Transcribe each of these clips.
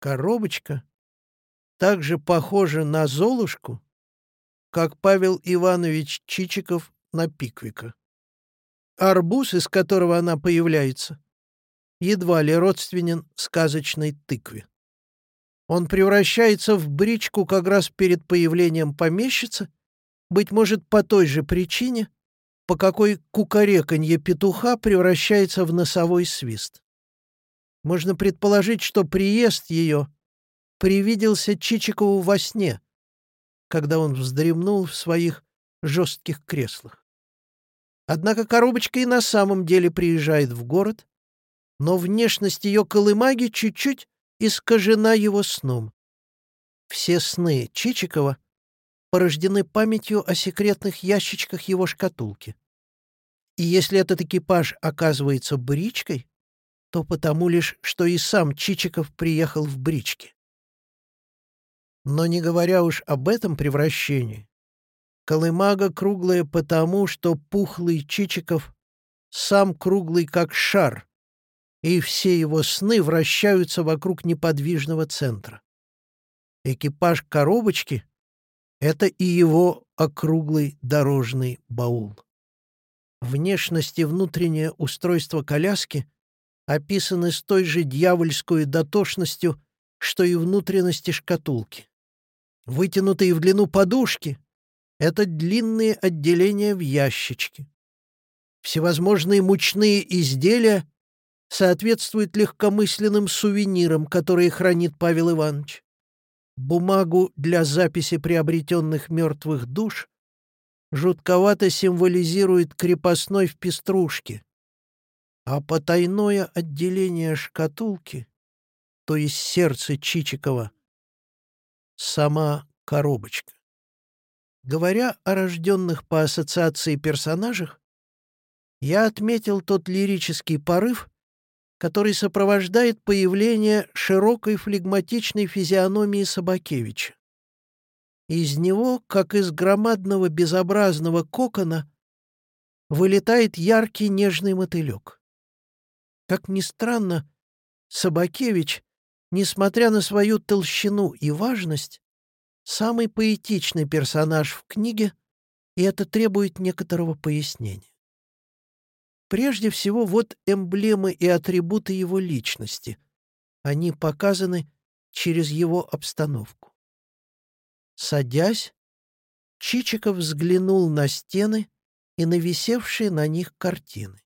Коробочка так же похожа на Золушку, как Павел Иванович Чичиков на Пиквика. Арбуз, из которого она появляется, едва ли родственен сказочной тыкве. Он превращается в бричку как раз перед появлением помещицы, быть может, по той же причине, по какой кукареканье петуха превращается в носовой свист. Можно предположить, что приезд ее привиделся Чичикову во сне, когда он вздремнул в своих жестких креслах. Однако коробочка и на самом деле приезжает в город, но внешность ее колымаги чуть-чуть искажена его сном. Все сны Чичикова порождены памятью о секретных ящичках его шкатулки. И если этот экипаж оказывается бричкой, то потому лишь, что и сам Чичиков приехал в бричке. Но не говоря уж об этом превращении, Колымага круглая потому, что пухлый Чичиков сам круглый как шар, и все его сны вращаются вокруг неподвижного центра. Экипаж коробочки — это и его округлый дорожный баул. Внешность и внутреннее устройство коляски описаны с той же дьявольской дотошностью, что и внутренности шкатулки. Вытянутые в длину подушки — это длинные отделения в ящичке. Всевозможные мучные изделия соответствуют легкомысленным сувенирам, которые хранит Павел Иванович. Бумагу для записи приобретенных мертвых душ жутковато символизирует крепостной в пеструшке, а потайное отделение шкатулки, то есть сердце Чичикова, сама коробочка. Говоря о рожденных по ассоциации персонажах, я отметил тот лирический порыв, который сопровождает появление широкой флегматичной физиономии Собакевича. Из него, как из громадного безобразного кокона, вылетает яркий нежный мотылек. Как ни странно, Собакевич несмотря на свою толщину и важность, самый поэтичный персонаж в книге, и это требует некоторого пояснения. Прежде всего, вот эмблемы и атрибуты его личности. Они показаны через его обстановку. Садясь, Чичиков взглянул на стены и на висевшие на них картины.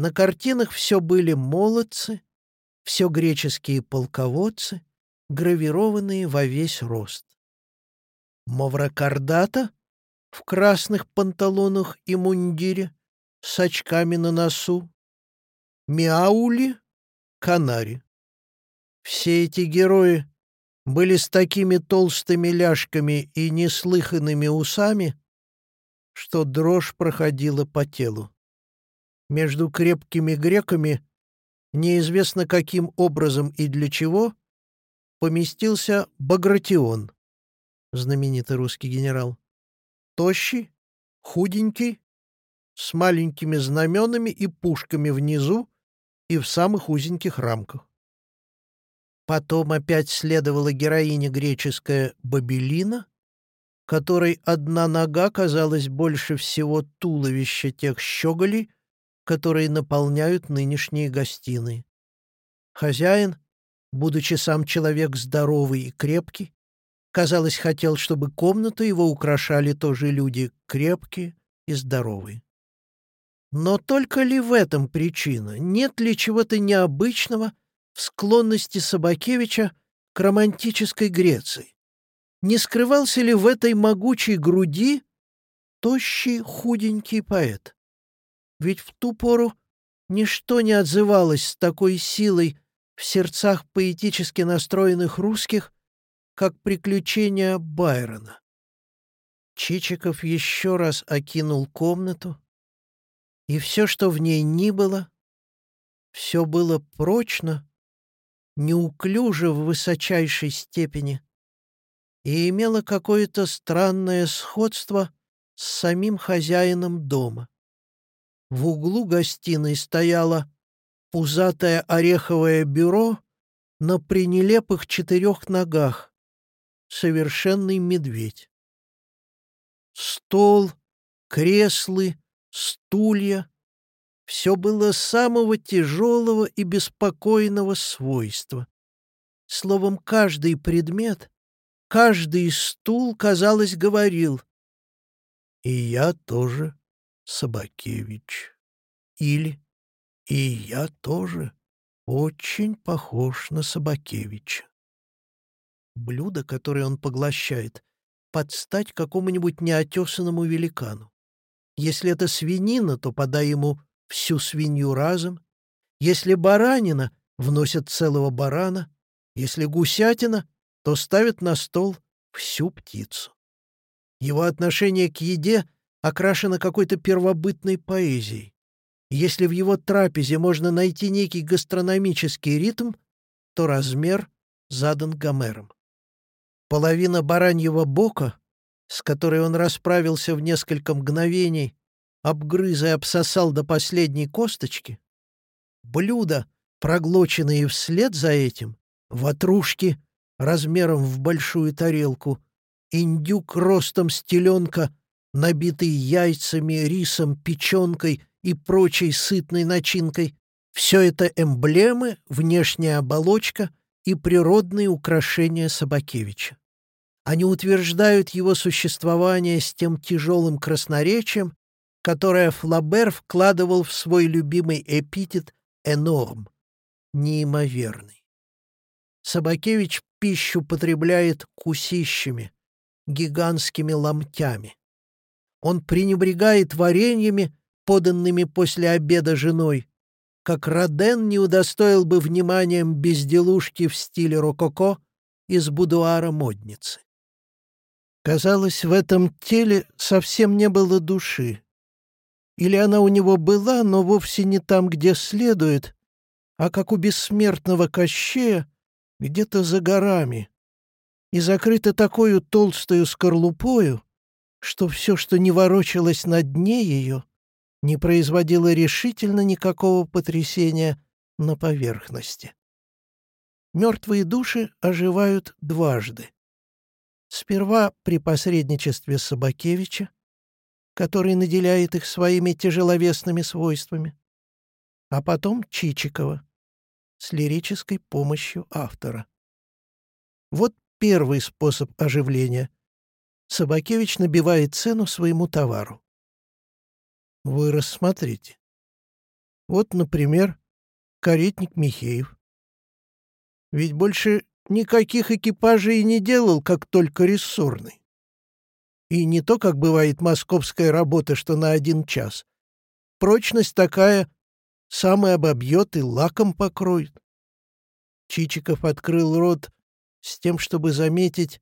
На картинах все были молодцы, все греческие полководцы, гравированные во весь рост. Маврокардата в красных панталонах и мундире, с очками на носу, Мяули — канари. Все эти герои были с такими толстыми ляжками и неслыханными усами, что дрожь проходила по телу. Между крепкими греками неизвестно каким образом и для чего, поместился Багратион, знаменитый русский генерал. Тощий, худенький, с маленькими знаменами и пушками внизу и в самых узеньких рамках. Потом опять следовала героиня греческая Бабелина, которой одна нога казалась больше всего туловища тех щеголей, которые наполняют нынешние гостиные. Хозяин, будучи сам человек здоровый и крепкий, казалось, хотел, чтобы комнату его украшали тоже люди крепкие и здоровые. Но только ли в этом причина? Нет ли чего-то необычного в склонности Собакевича к романтической Греции? Не скрывался ли в этой могучей груди тощий худенький поэт? Ведь в ту пору ничто не отзывалось с такой силой в сердцах поэтически настроенных русских, как приключения Байрона. Чичиков еще раз окинул комнату, и все, что в ней ни было, все было прочно, неуклюже в высочайшей степени и имело какое-то странное сходство с самим хозяином дома. В углу гостиной стояло пузатое ореховое бюро на пренелепых четырех ногах. Совершенный медведь. Стол, креслы, стулья — все было самого тяжелого и беспокойного свойства. Словом, каждый предмет, каждый стул, казалось, говорил «И я тоже Собакевич» или «И я тоже очень похож на Собакевича». Блюдо, которое он поглощает, подстать какому-нибудь неотесанному великану. Если это свинина, то подай ему всю свинью разом. Если баранина, вносят целого барана. Если гусятина, то ставят на стол всю птицу. Его отношение к еде окрашено какой-то первобытной поэзией. Если в его трапезе можно найти некий гастрономический ритм, то размер задан Гомером. Половина бараньего бока, с которой он расправился в несколько мгновений, обгрыз и обсосал до последней косточки, блюда, проглоченные вслед за этим, ватрушки размером в большую тарелку, индюк ростом стеленка, набитый яйцами, рисом, печенкой и прочей сытной начинкой, все это эмблемы, внешняя оболочка и природные украшения Собакевича. Они утверждают его существование с тем тяжелым красноречием, которое Флабер вкладывал в свой любимый эпитет «энорм» — «неимоверный». Собакевич пищу потребляет кусищами, гигантскими ломтями. Он пренебрегает вареньями, поданными после обеда женой, как Роден не удостоил бы вниманием безделушки в стиле рококо из будуара модницы. Казалось, в этом теле совсем не было души. Или она у него была, но вовсе не там, где следует, а как у бессмертного Кощея, где-то за горами, и закрыта такую толстую скорлупою, что все, что не ворочалось на дне ее, не производило решительно никакого потрясения на поверхности. Мертвые души оживают дважды. Сперва при посредничестве Собакевича, который наделяет их своими тяжеловесными свойствами, а потом Чичикова с лирической помощью автора. Вот первый способ оживления. Собакевич набивает цену своему товару. Вы рассмотрите. Вот, например, каретник Михеев. Ведь больше никаких экипажей не делал, как только рессорный. И не то, как бывает московская работа, что на один час. Прочность такая, самый обобьет и лаком покроет. Чичиков открыл рот с тем, чтобы заметить,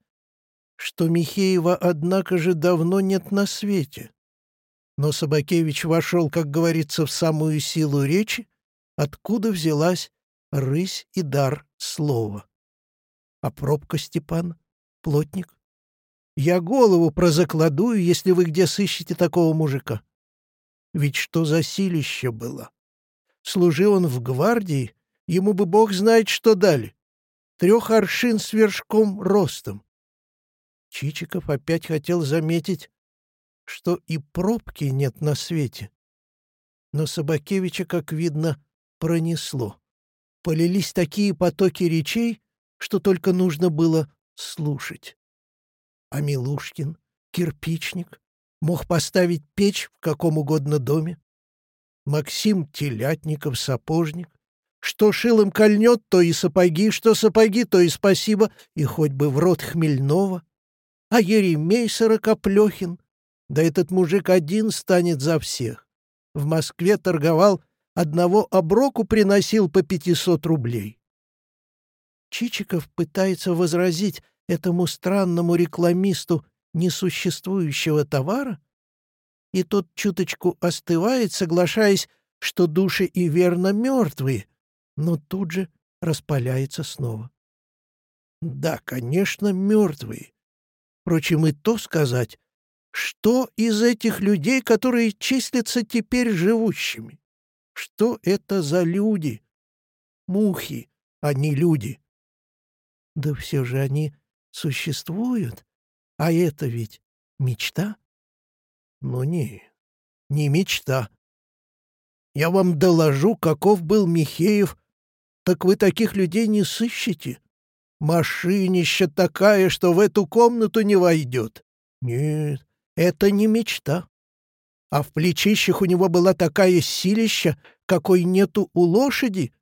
что Михеева, однако же, давно нет на свете. Но Собакевич вошел, как говорится, в самую силу речи, откуда взялась рысь и дар слова. А пробка, Степан? Плотник? Я голову прозакладую, если вы где сыщете такого мужика. Ведь что за силище было? Служи он в гвардии, ему бы бог знает, что дали. Трех аршин с вершком ростом. Чичиков опять хотел заметить, что и пробки нет на свете. Но Собакевича, как видно, пронесло. Полились такие потоки речей, что только нужно было слушать. А Милушкин, кирпичник, мог поставить печь в каком угодно доме. Максим Телятников, сапожник, что шилом кольнет, то и сапоги, что сапоги, то и спасибо, и хоть бы в рот хмельного. А Еремей Сорокоплехин, да этот мужик один станет за всех. В Москве торговал, одного оброку приносил по пятисот рублей. Чичиков пытается возразить этому странному рекламисту несуществующего товара, и тот чуточку остывает, соглашаясь, что души и верно мертвые, но тут же распаляется снова. Да, конечно, мертвые. Впрочем, и то сказать, что из этих людей, которые числятся теперь живущими? Что это за люди? Мухи, а не люди Да все же они существуют, а это ведь мечта? Ну не, не мечта. Я вам доложу, каков был Михеев, так вы таких людей не сыщете. Машинища такая, что в эту комнату не войдет. Нет, это не мечта. А в плечищах у него была такая силища, какой нету у лошади.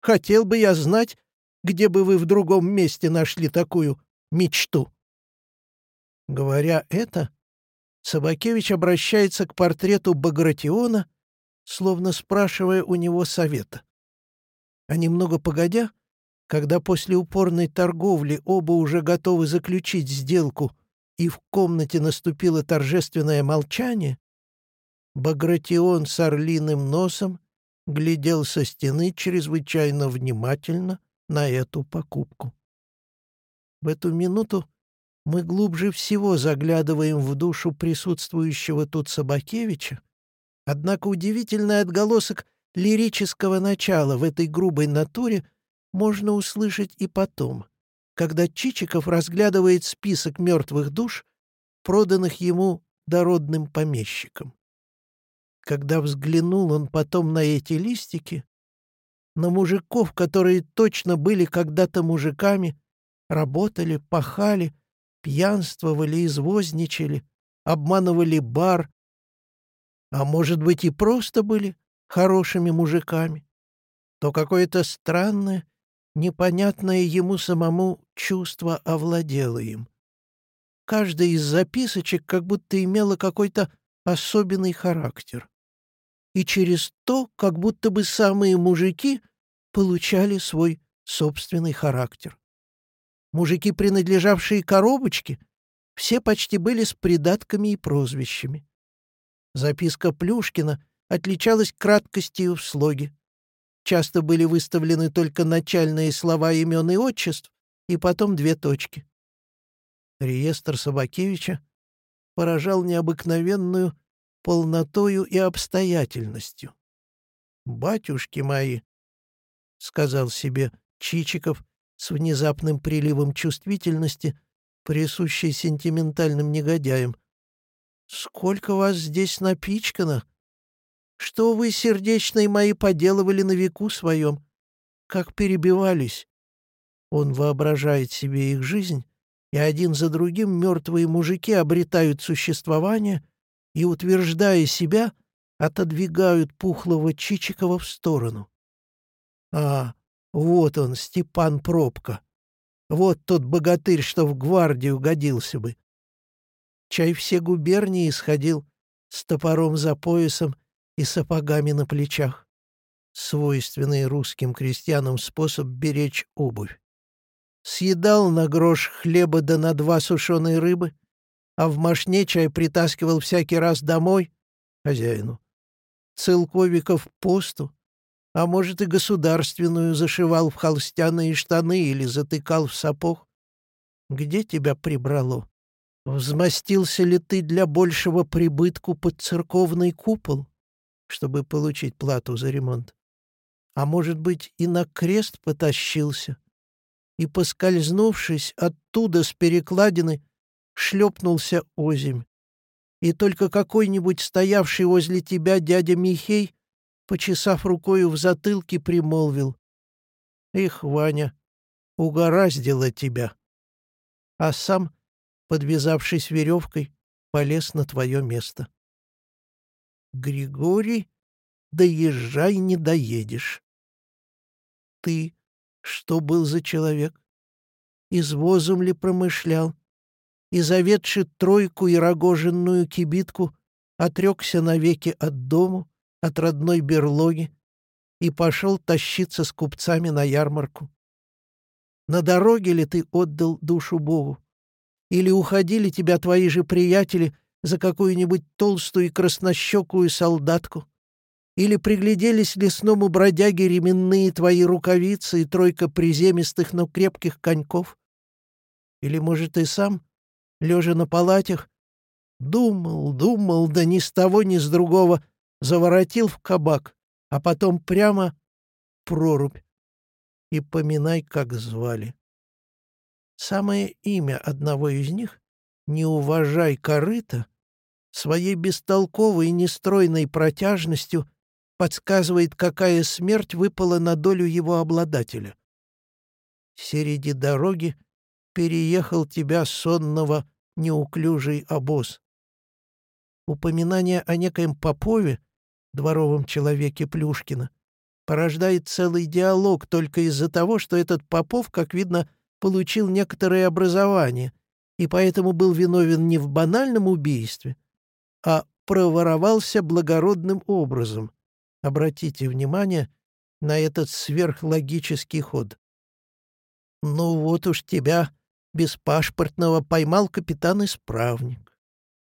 Хотел бы я знать, где бы вы в другом месте нашли такую мечту. Говоря это, Собакевич обращается к портрету Багратиона, словно спрашивая у него совета. А немного погодя, когда после упорной торговли оба уже готовы заключить сделку и в комнате наступило торжественное молчание, Багратион с орлиным носом глядел со стены чрезвычайно внимательно на эту покупку. В эту минуту мы глубже всего заглядываем в душу присутствующего тут Собакевича, однако удивительный отголосок лирического начала в этой грубой натуре можно услышать и потом, когда Чичиков разглядывает список мертвых душ, проданных ему дородным помещикам. Когда взглянул он потом на эти листики, на мужиков, которые точно были когда-то мужиками, работали, пахали, пьянствовали, извозничали, обманывали бар, а может быть и просто были хорошими мужиками, то какое-то странное, непонятное ему самому чувство овладело им. Каждая из записочек как будто имела какой-то особенный характер. И через то, как будто бы самые мужики получали свой собственный характер. Мужики, принадлежавшие коробочке, все почти были с придатками и прозвищами. Записка Плюшкина отличалась краткостью в слоге. Часто были выставлены только начальные слова имен и отчеств, и потом две точки. Реестр Собакевича поражал необыкновенную полнотою и обстоятельностью. «Батюшки мои», — сказал себе Чичиков, с внезапным приливом чувствительности, присущей сентиментальным негодяям. «Сколько вас здесь напичкано! Что вы, сердечные мои, поделывали на веку своем? Как перебивались!» Он воображает себе их жизнь, и один за другим мертвые мужики обретают существование и, утверждая себя, отодвигают пухлого Чичикова в сторону. А, вот он, Степан Пробка. Вот тот богатырь, что в гвардию годился бы. Чай все губернии сходил с топором за поясом и сапогами на плечах. Свойственный русским крестьянам способ беречь обувь. Съедал на грош хлеба да на два сушеной рыбы, а в машне чай притаскивал всякий раз домой хозяину. Целковиков посту, а может и государственную зашивал в холстяные штаны или затыкал в сапог. Где тебя прибрало? Взмастился ли ты для большего прибытку под церковный купол, чтобы получить плату за ремонт? А может быть, и на крест потащился, и, поскользнувшись оттуда с перекладины, шлепнулся озимь. И только какой-нибудь стоявший возле тебя дядя Михей почесав рукою в затылке, примолвил. «Их, Ваня, угораздило тебя!» А сам, подвязавшись веревкой, полез на твое место. «Григорий, доезжай, не доедешь!» «Ты что был за человек? Извозом ли промышлял? И заведши тройку и рогоженную кибитку, отрекся навеки от дому, от родной берлоги и пошел тащиться с купцами на ярмарку. На дороге ли ты отдал душу Богу? Или уходили тебя твои же приятели за какую-нибудь толстую и краснощекую солдатку? Или пригляделись лесному бродяге ременные твои рукавицы и тройка приземистых, но крепких коньков? Или, может, и сам, лежа на палатях, думал, думал, да ни с того, ни с другого заворотил в кабак, а потом прямо прорубь. И поминай, как звали. Самое имя одного из них «Не уважай корыта» своей бестолковой и нестройной протяжностью подсказывает, какая смерть выпала на долю его обладателя. Середи дороги переехал тебя сонного неуклюжий обоз. Упоминание о некоем Попове, дворовом человеке Плюшкина, порождает целый диалог только из-за того, что этот Попов, как видно, получил некоторое образование и поэтому был виновен не в банальном убийстве, а проворовался благородным образом. Обратите внимание на этот сверхлогический ход. «Ну вот уж тебя, беспашпортного, поймал капитан-исправник.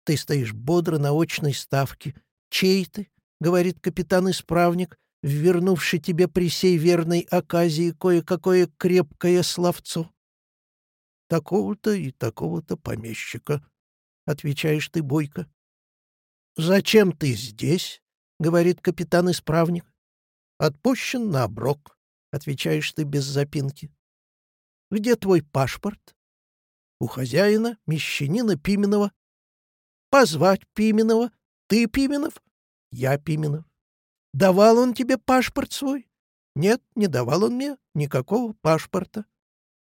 Ты стоишь бодро на очной ставке. Чей ты?» — говорит капитан-исправник, вернувший тебе при сей верной оказии кое-какое крепкое словцо. «Такого-то и такого-то помещика», — отвечаешь ты бойко. «Зачем ты здесь?» — говорит капитан-исправник. «Отпущен на оброк», — отвечаешь ты без запинки. «Где твой паспорт?» «У хозяина, мещанина Пименова». «Позвать Пименова? Ты Пименов?» «Я Пименов». «Давал он тебе паспорт свой?» «Нет, не давал он мне никакого паспорта».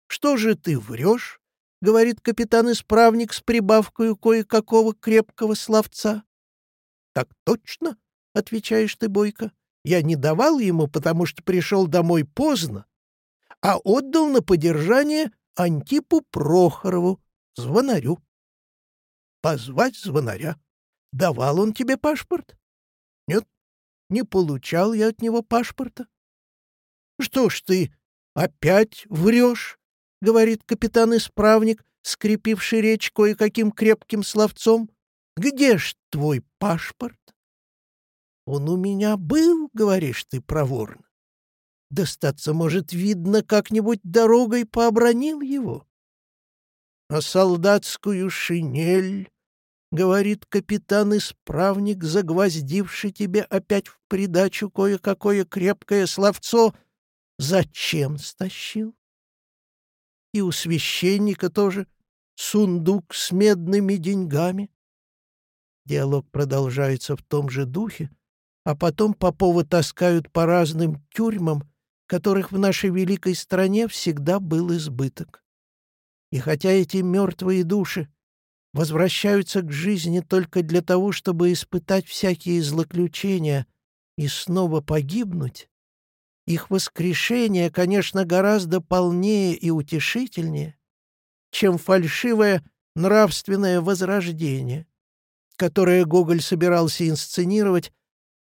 «Что же ты врешь?» — говорит капитан-исправник с прибавкой кое-какого крепкого словца. «Так точно?» — отвечаешь ты, Бойко. «Я не давал ему, потому что пришел домой поздно, а отдал на подержание Антипу Прохорову, звонарю». «Позвать звонаря. Давал он тебе паспорт?» «Нет, не получал я от него паспорта». «Что ж ты опять врешь?» — говорит капитан-исправник, скрепивший речь кое-каким крепким словцом. «Где ж твой паспорт?» «Он у меня был, — говоришь ты проворно. Достаться, может, видно, как-нибудь дорогой пообронил его. А солдатскую шинель, — говорит капитан-исправник, загвоздивший тебе опять в придачу кое-какое крепкое словцо, — зачем стащил? И у священника тоже сундук с медными деньгами. Диалог продолжается в том же духе, а потом Попова таскают по разным тюрьмам, которых в нашей великой стране всегда был избыток. И хотя эти мертвые души возвращаются к жизни только для того, чтобы испытать всякие злоключения и снова погибнуть, их воскрешение, конечно, гораздо полнее и утешительнее, чем фальшивое нравственное возрождение, которое Гоголь собирался инсценировать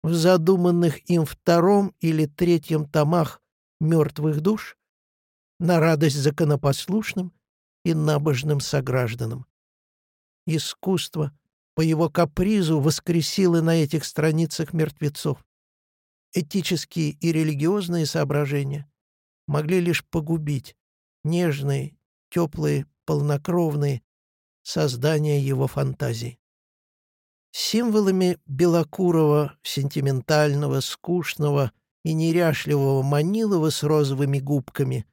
в задуманных им втором или третьем томах «Мертвых душ» на радость законопослушным и набожным согражданам. Искусство по его капризу воскресило на этих страницах мертвецов. Этические и религиозные соображения могли лишь погубить нежные, теплые, полнокровные создания его фантазии. Символами белокурого, сентиментального, скучного и неряшливого Манилова с розовыми губками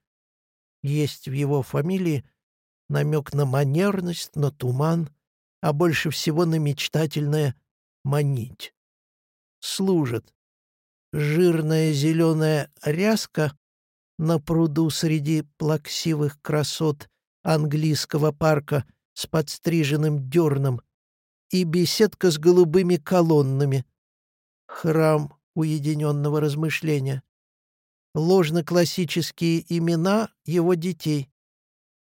есть в его фамилии намек на манерность, на туман, а больше всего на мечтательное «манить». Служат жирная зеленая ряска на пруду среди плаксивых красот английского парка с подстриженным дерном и беседка с голубыми колоннами. Храм уединенного размышления. Ложно-классические имена его детей.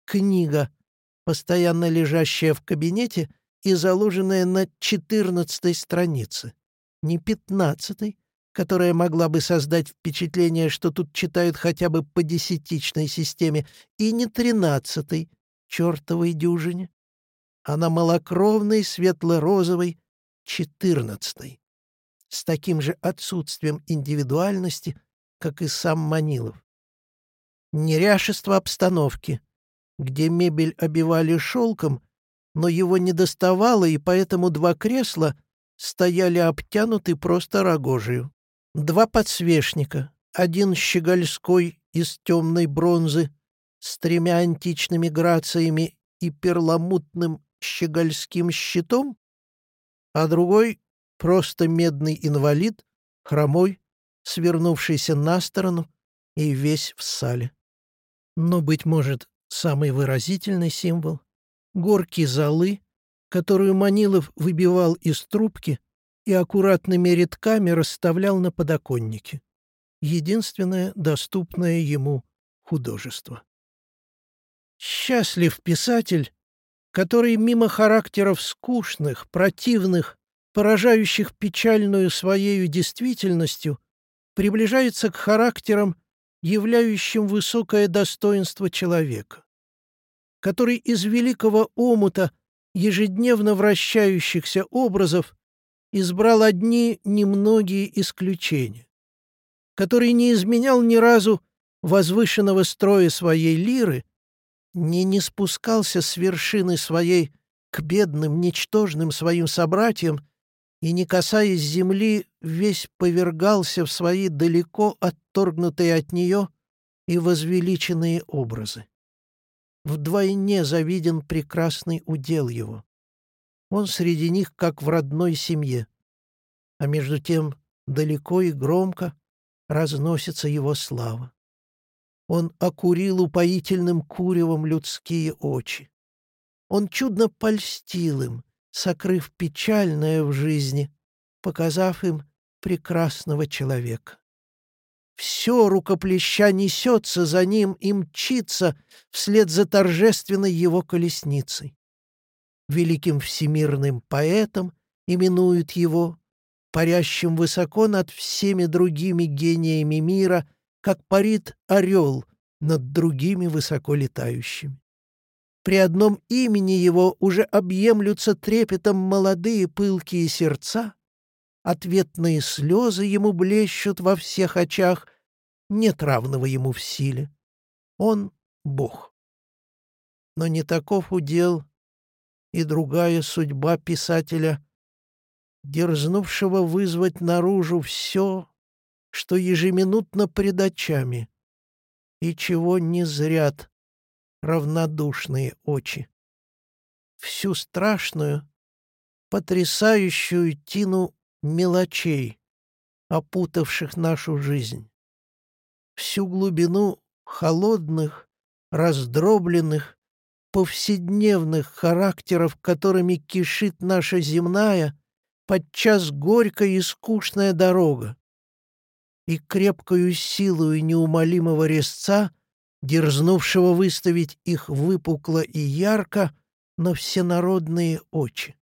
Книга, постоянно лежащая в кабинете и заложенная на четырнадцатой странице. Не пятнадцатой, которая могла бы создать впечатление, что тут читают хотя бы по десятичной системе, и не тринадцатой, чертовой дюжине а на малокровной светло-розовой — четырнадцатой, с таким же отсутствием индивидуальности, как и сам Манилов. Неряшество обстановки, где мебель обивали шелком, но его не доставало, и поэтому два кресла стояли обтянуты просто рогожью. Два подсвечника, один щегольской из темной бронзы, с тремя античными грациями и перламутным щегольским щитом, а другой — просто медный инвалид, хромой, свернувшийся на сторону и весь в сале. Но, быть может, самый выразительный символ — горки золы, которую Манилов выбивал из трубки и аккуратными рядками расставлял на подоконнике. Единственное доступное ему художество. Счастлив писатель, который мимо характеров скучных, противных, поражающих печальную своею действительностью, приближается к характерам, являющим высокое достоинство человека, который из великого омута ежедневно вращающихся образов избрал одни немногие исключения, который не изменял ни разу возвышенного строя своей лиры, не не спускался с вершины своей к бедным, ничтожным своим собратьям и, не касаясь земли, весь повергался в свои далеко отторгнутые от нее и возвеличенные образы. Вдвойне завиден прекрасный удел его. Он среди них, как в родной семье. А между тем далеко и громко разносится его слава. Он окурил упоительным куревом людские очи. Он чудно польстил им, сокрыв печальное в жизни, показав им прекрасного человека. Все рукоплеща несется за ним и мчится вслед за торжественной его колесницей. Великим всемирным поэтом именуют его, парящим высоко над всеми другими гениями мира, как парит орел над другими высоко летающими. При одном имени его уже объемлются трепетом молодые пылкие сердца, ответные слезы ему блещут во всех очах, нет равного ему в силе. Он — Бог. Но не таков удел и другая судьба писателя, дерзнувшего вызвать наружу все, что ежеминутно пред очами, и чего не зрят равнодушные очи. Всю страшную, потрясающую тину мелочей, опутавших нашу жизнь. Всю глубину холодных, раздробленных, повседневных характеров, которыми кишит наша земная, подчас горькая и скучная дорога, и крепкою силою неумолимого резца, дерзнувшего выставить их выпукло и ярко на всенародные очи.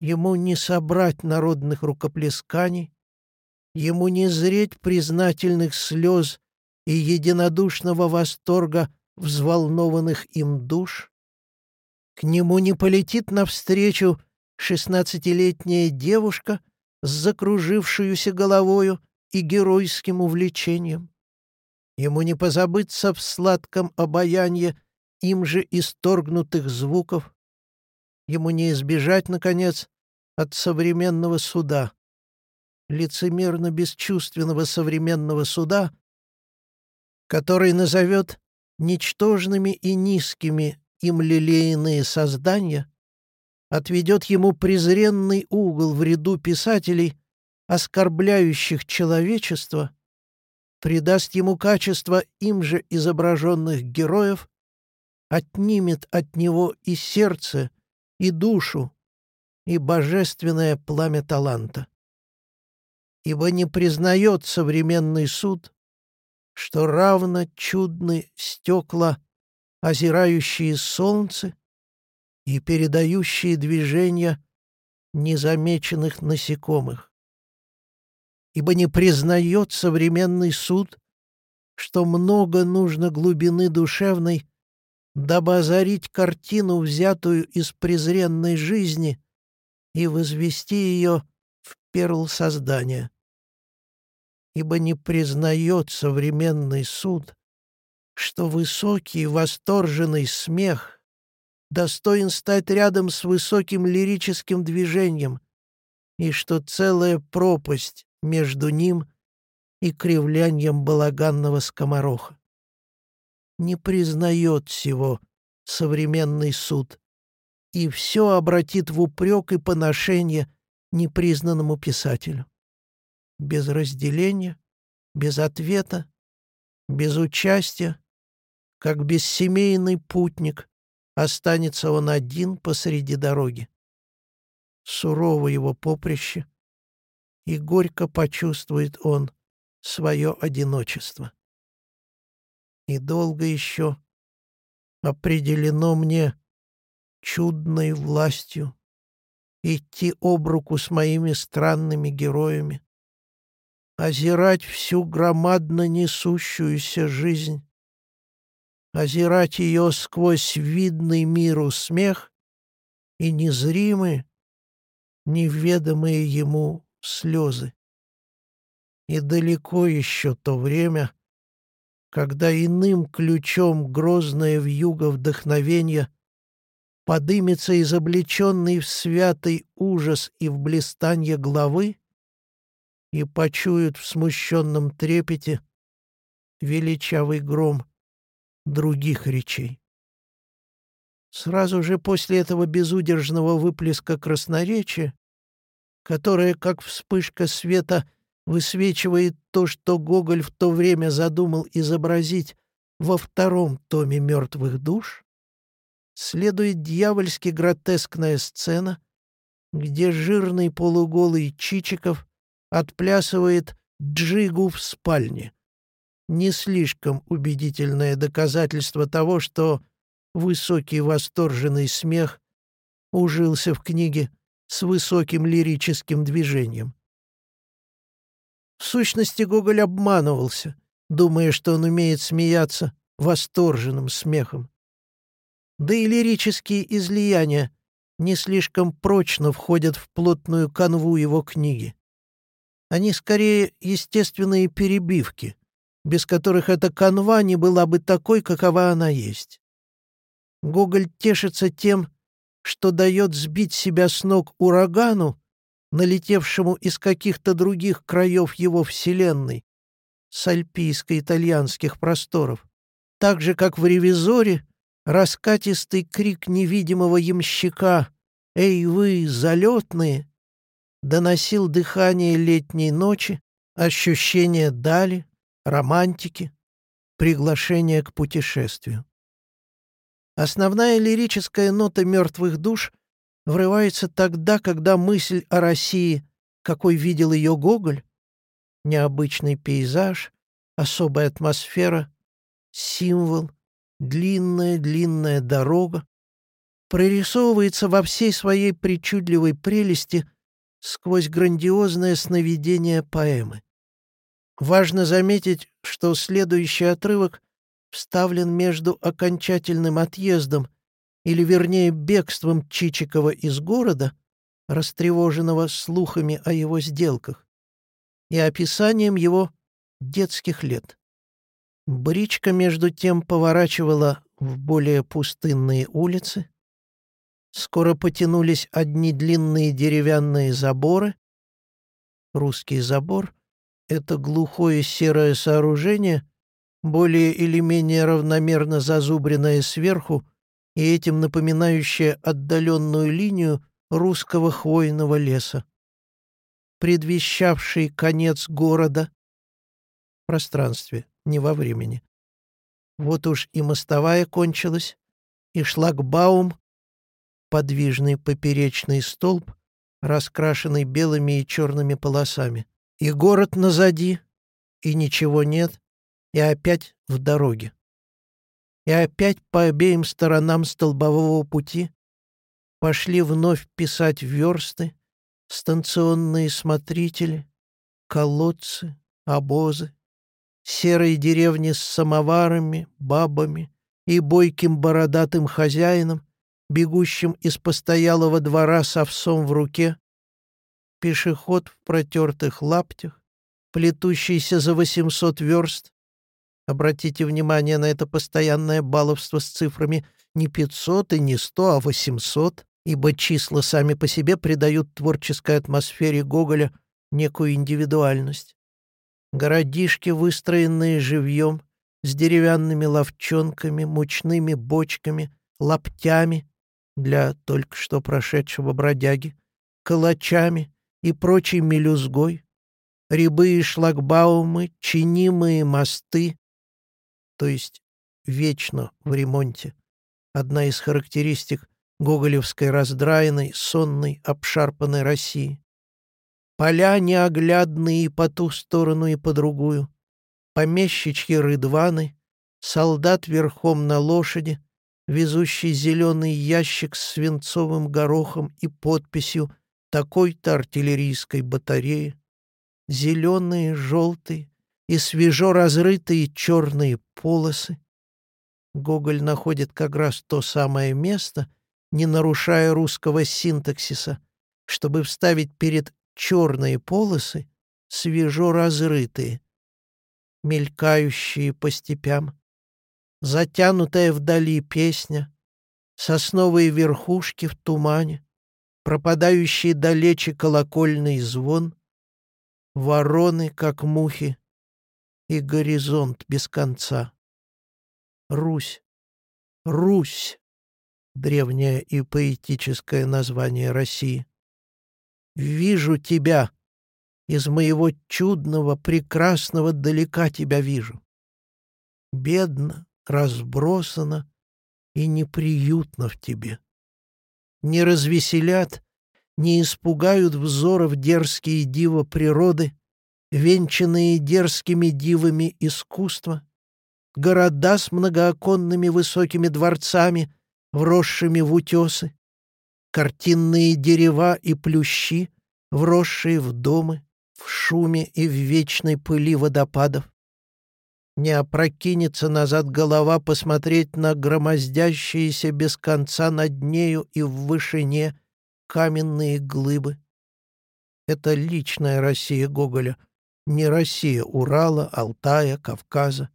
Ему не собрать народных рукоплесканий, ему не зреть признательных слез и единодушного восторга взволнованных им душ. К нему не полетит навстречу шестнадцатилетняя девушка с закружившуюся головою и геройским увлечением. Ему не позабыться в сладком обаянье им же исторгнутых звуков. Ему не избежать, наконец, от современного суда, лицемерно-бесчувственного современного суда, который назовет ничтожными и низкими им лелеянные создания, отведет ему презренный угол в ряду писателей, оскорбляющих человечество, придаст ему качество им же изображенных героев, отнимет от него и сердце, и душу, и божественное пламя таланта. Ибо не признает современный суд, что равно чудны стекла, озирающие солнце и передающие движения незамеченных насекомых ибо не признает современный суд, что много нужно глубины душевной, дабы озарить картину, взятую из презренной жизни, и возвести ее в перл создания. Ибо не признает современный суд, что высокий восторженный смех достоин стать рядом с высоким лирическим движением, и что целая пропасть между ним и кривлянием балаганного скомороха. не признает всего современный суд и все обратит в упрек и поношение непризнанному писателю. Без разделения, без ответа, без участия, как бессемейный путник, останется он один посреди дороги. Сурово его поприще, и горько почувствует он свое одиночество. И долго еще определено мне чудной властью идти об руку с моими странными героями, озирать всю громадно несущуюся жизнь, озирать ее сквозь видный миру смех и незримые, неведомые ему слезы. И далеко еще то время, когда иным ключом грозное вьюга вдохновения подымется изобличенный в святый ужас и в блистанье главы и почуют в смущенном трепете величавый гром других речей. Сразу же после этого безудержного выплеска красноречия, которое, как вспышка света, высвечивает то, что Гоголь в то время задумал изобразить во втором томе «Мертвых душ», следует дьявольски гротескная сцена, где жирный полуголый Чичиков отплясывает джигу в спальне. Не слишком убедительное доказательство того, что высокий восторженный смех ужился в книге с высоким лирическим движением. В сущности, Гоголь обманывался, думая, что он умеет смеяться восторженным смехом. Да и лирические излияния не слишком прочно входят в плотную канву его книги. Они скорее естественные перебивки, без которых эта канва не была бы такой, какова она есть. Гоголь тешится тем, что дает сбить себя с ног урагану, налетевшему из каких-то других краев его вселенной, с альпийско-итальянских просторов, так же, как в «Ревизоре» раскатистый крик невидимого ямщика «Эй вы, залетные!» доносил дыхание летней ночи, ощущение дали, романтики, приглашение к путешествию. Основная лирическая нота «Мертвых душ» врывается тогда, когда мысль о России, какой видел ее Гоголь, необычный пейзаж, особая атмосфера, символ, длинная-длинная дорога, прорисовывается во всей своей причудливой прелести сквозь грандиозное сновидение поэмы. Важно заметить, что следующий отрывок вставлен между окончательным отъездом, или вернее бегством Чичикова из города, растревоженного слухами о его сделках, и описанием его детских лет. Бричка, между тем, поворачивала в более пустынные улицы. Скоро потянулись одни длинные деревянные заборы. Русский забор — это глухое серое сооружение, более или менее равномерно зазубренное сверху и этим напоминающее отдаленную линию русского хвойного леса, предвещавший конец города. В пространстве не во времени. Вот уж и мостовая кончилась, и шлагбаум, подвижный поперечный столб, раскрашенный белыми и черными полосами, и город назади, и ничего нет, и опять в дороге. И опять по обеим сторонам столбового пути пошли вновь писать версты, станционные смотрители, колодцы, обозы, серой деревни с самоварами, бабами и бойким бородатым хозяином, бегущим из постоялого двора с овсом в руке, пешеход в протертых лаптях, плетущийся за восемьсот верст. Обратите внимание на это постоянное баловство с цифрами не пятьсот и не сто, а восемьсот, ибо числа сами по себе придают творческой атмосфере Гоголя некую индивидуальность. Городишки, выстроенные живьем, с деревянными ловчонками, мучными бочками, лаптями для только что прошедшего бродяги, калачами и прочей мелюзгой, рябы и шлагбаумы, чинимые мосты, то есть вечно в ремонте. Одна из характеристик гоголевской раздраенной, сонной, обшарпанной России. Поля неоглядные и по ту сторону, и по другую. Помещичьи рыдваны, солдат верхом на лошади, везущий зеленый ящик с свинцовым горохом и подписью такой-то артиллерийской батареи, зеленые, желтые и свежо разрытые черные полосы. Гоголь находит как раз то самое место, не нарушая русского синтаксиса, чтобы вставить перед черные полосы свежо разрытые, мелькающие по степям, затянутая вдали песня, сосновые верхушки в тумане, пропадающий далече колокольный звон, вороны, как мухи, и горизонт без конца. Русь, Русь — древнее и поэтическое название России. Вижу тебя, из моего чудного, прекрасного далека тебя вижу. Бедно, разбросано и неприютно в тебе не развеселят, не испугают взоров дерзкие дива природы, венчанные дерзкими дивами искусства, города с многооконными высокими дворцами, вросшими в утесы, картинные дерева и плющи, вросшие в домы, в шуме и в вечной пыли водопадов, не опрокинется назад голова посмотреть на громоздящиеся без конца над нею и в вышине каменные глыбы. Это личная Россия Гоголя, не Россия Урала, Алтая, Кавказа.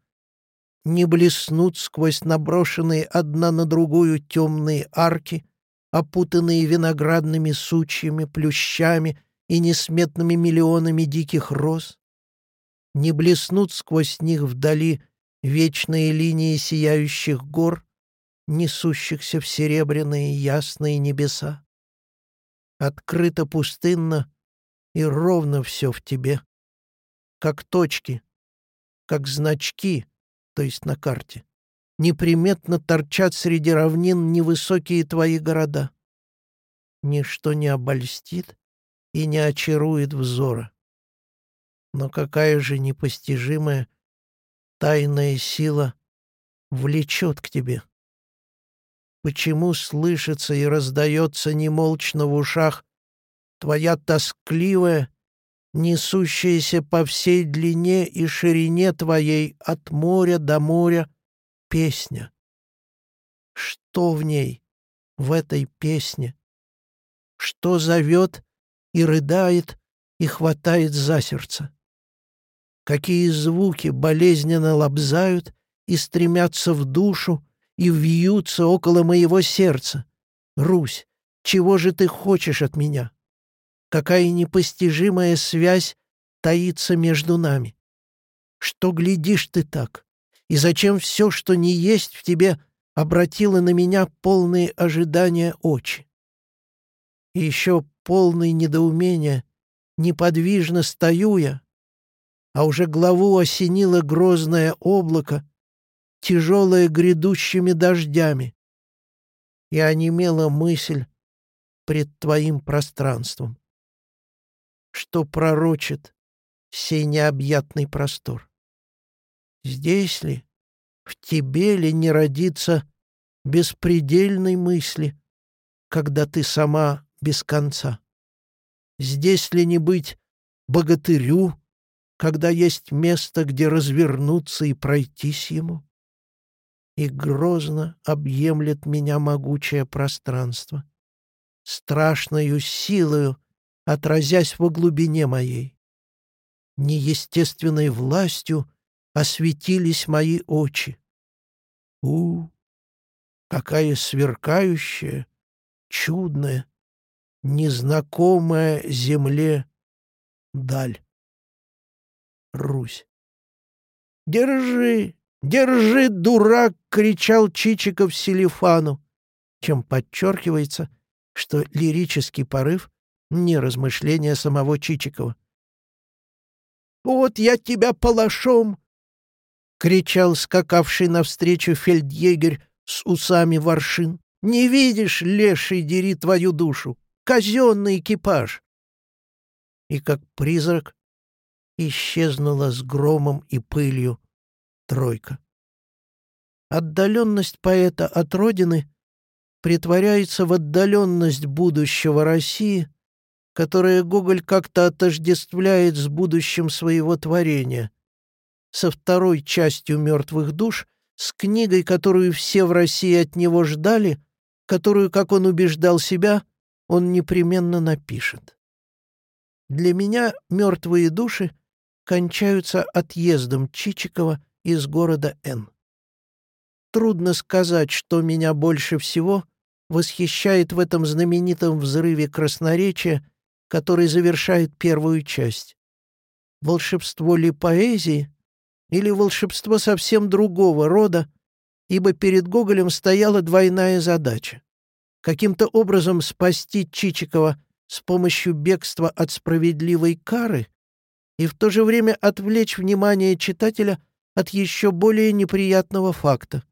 Не блеснут сквозь наброшенные одна на другую темные арки, опутанные виноградными сучьями, плющами и несметными миллионами диких роз не блеснут сквозь них вдали вечные линии сияющих гор, несущихся в серебряные ясные небеса. Открыто пустынно и ровно все в тебе, как точки, как значки, то есть на карте. Неприметно торчат среди равнин невысокие твои города. Ничто не обольстит и не очарует взора. Но какая же непостижимая тайная сила влечет к тебе? Почему слышится и раздается немолчно в ушах твоя тоскливая, несущаяся по всей длине и ширине твоей от моря до моря песня? Что в ней, в этой песне? Что зовет и рыдает и хватает за сердце? какие звуки болезненно лобзают и стремятся в душу и вьются около моего сердца. Русь, чего же ты хочешь от меня? Какая непостижимая связь таится между нами? Что глядишь ты так? И зачем все, что не есть в тебе, обратило на меня полные ожидания очи? И еще полный недоумения, неподвижно стою я, а уже главу осенило грозное облако, тяжелое грядущими дождями, и онемела мысль пред твоим пространством, что пророчит сей необъятный простор. Здесь ли, в тебе ли не родится беспредельной мысли, когда ты сама без конца? Здесь ли не быть богатырю, когда есть место, где развернуться и пройтись ему? И грозно объемлет меня могучее пространство, страшною силою отразясь во глубине моей. Неестественной властью осветились мои очи. У, какая сверкающая, чудная, незнакомая земле даль. Русь. Держи, «Держи, дурак!» — кричал Чичиков Селифану, чем подчеркивается, что лирический порыв — не размышление самого Чичикова. «Вот я тебя палашом!» — кричал скакавший навстречу фельдъегерь с усами воршин. «Не видишь, леший, дери твою душу! Казенный экипаж!» И как призрак исчезнула с громом и пылью тройка. Отдаленность поэта от родины притворяется в отдаленность будущего России, которое Гоголь как-то отождествляет с будущим своего творения, со второй частью «Мертвых душ», с книгой, которую все в России от него ждали, которую, как он убеждал себя, он непременно напишет. Для меня «Мертвые души» кончаются отъездом Чичикова из города Н. Трудно сказать, что меня больше всего восхищает в этом знаменитом взрыве красноречия, который завершает первую часть. Волшебство ли поэзии или волшебство совсем другого рода, ибо перед Гоголем стояла двойная задача — каким-то образом спасти Чичикова с помощью бегства от справедливой кары и в то же время отвлечь внимание читателя от еще более неприятного факта.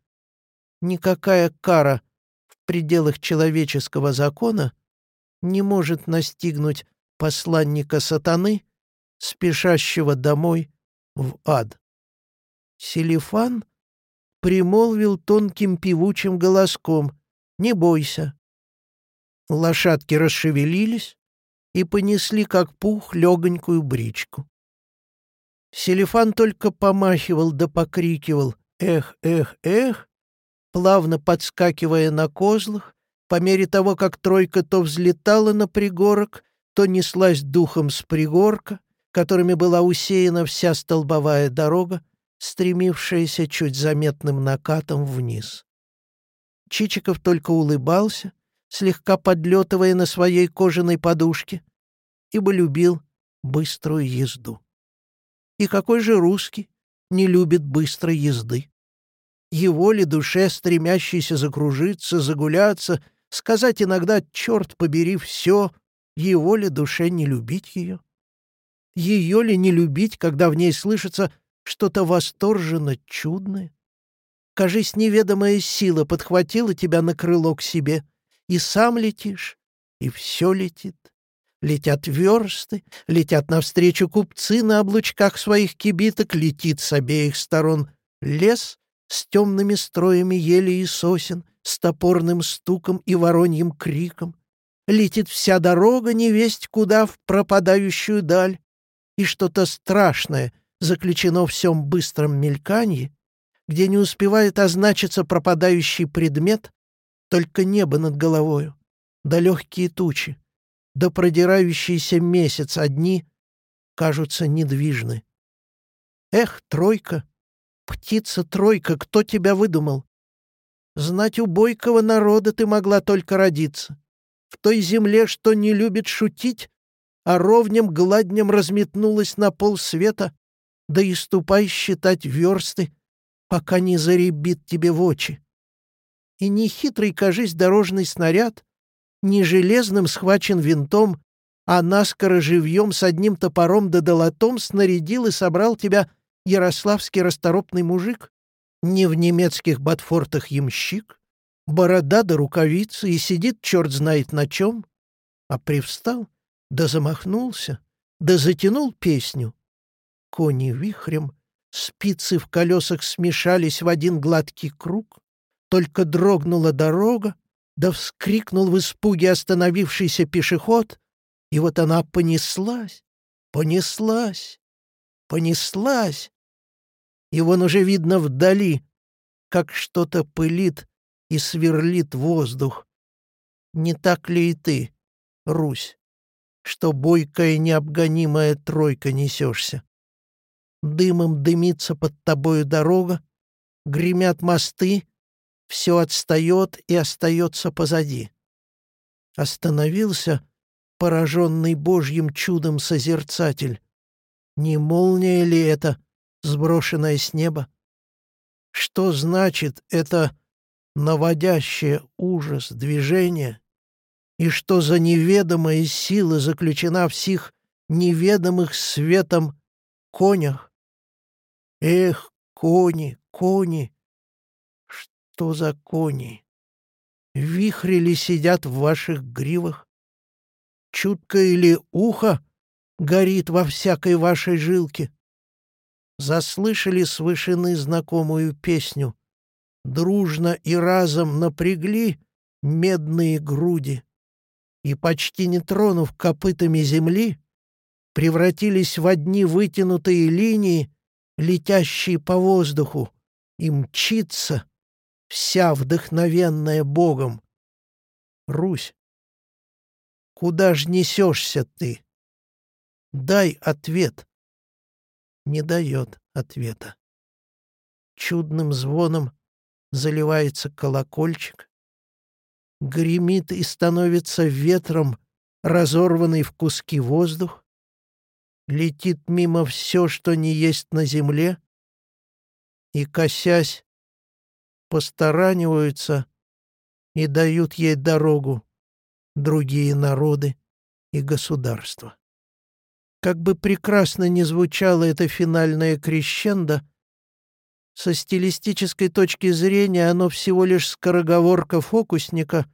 Никакая кара в пределах человеческого закона не может настигнуть посланника сатаны, спешащего домой в ад. Селифан примолвил тонким певучим голоском «Не бойся». Лошадки расшевелились и понесли, как пух, легонькую бричку. Селифан только помахивал да покрикивал «Эх, эх, эх!», плавно подскакивая на козлах, по мере того, как тройка то взлетала на пригорок, то неслась духом с пригорка, которыми была усеяна вся столбовая дорога, стремившаяся чуть заметным накатом вниз. Чичиков только улыбался, слегка подлетывая на своей кожаной подушке, ибо любил быструю езду. И какой же русский не любит быстрой езды? Его ли душе, стремящейся закружиться, загуляться, сказать иногда «черт побери все», его ли душе не любить ее? Ее ли не любить, когда в ней слышится что-то восторженно чудное? Кажись, неведомая сила подхватила тебя на крыло к себе, и сам летишь, и все летит. Летят версты, летят навстречу купцы на облучках своих кибиток, летит с обеих сторон лес с темными строями ели и сосен, с топорным стуком и вороньим криком. Летит вся дорога невесть куда в пропадающую даль, и что-то страшное заключено в всем быстром мельканье, где не успевает означиться пропадающий предмет, только небо над головою, да легкие тучи, да продирающийся месяц одни кажутся недвижны. Эх, тройка, птица-тройка, кто тебя выдумал? Знать у бойкого народа ты могла только родиться. В той земле, что не любит шутить, а ровнем гладнем разметнулась на пол света, да и ступай считать версты, пока не заребит тебе в очи. И нехитрый, кажись, дорожный снаряд не железным схвачен винтом, а наскоро живьем с одним топором да долотом снарядил и собрал тебя ярославский расторопный мужик, не в немецких ботфортах ямщик, борода да рукавицы, и сидит черт знает на чем, а привстал, да замахнулся, да затянул песню. Кони вихрем, спицы в колесах смешались в один гладкий круг, только дрогнула дорога, да вскрикнул в испуге остановившийся пешеход, и вот она понеслась, понеслась, понеслась. И вон уже видно вдали, как что-то пылит и сверлит воздух. Не так ли и ты, Русь, что бойкая необгонимая тройка несешься? Дымом дымится под тобою дорога, гремят мосты, все отстает и остается позади. Остановился пораженный Божьим чудом созерцатель. Не молния ли это, сброшенная с неба? что значит это наводящее ужас движение и что за неведомая сила заключена в сих неведомых светом конях. Эх, кони, кони, что за кони? Вихри ли сидят в ваших гривах? Чутко или ухо горит во всякой вашей жилке? Заслышали с вышины знакомую песню. Дружно и разом напрягли медные груди и, почти не тронув копытами земли, превратились в одни вытянутые линии, летящие по воздуху, и мчится вся вдохновенная Богом. Русь, куда ж несешься ты? Дай ответ. Не дает ответа. Чудным звоном заливается колокольчик, гремит и становится ветром, разорванный в куски воздух, летит мимо все, что не есть на земле, и, косясь, постараниваются и дают ей дорогу другие народы и государства. Как бы прекрасно ни звучало это финальное крещендо, со стилистической точки зрения оно всего лишь скороговорка фокусника,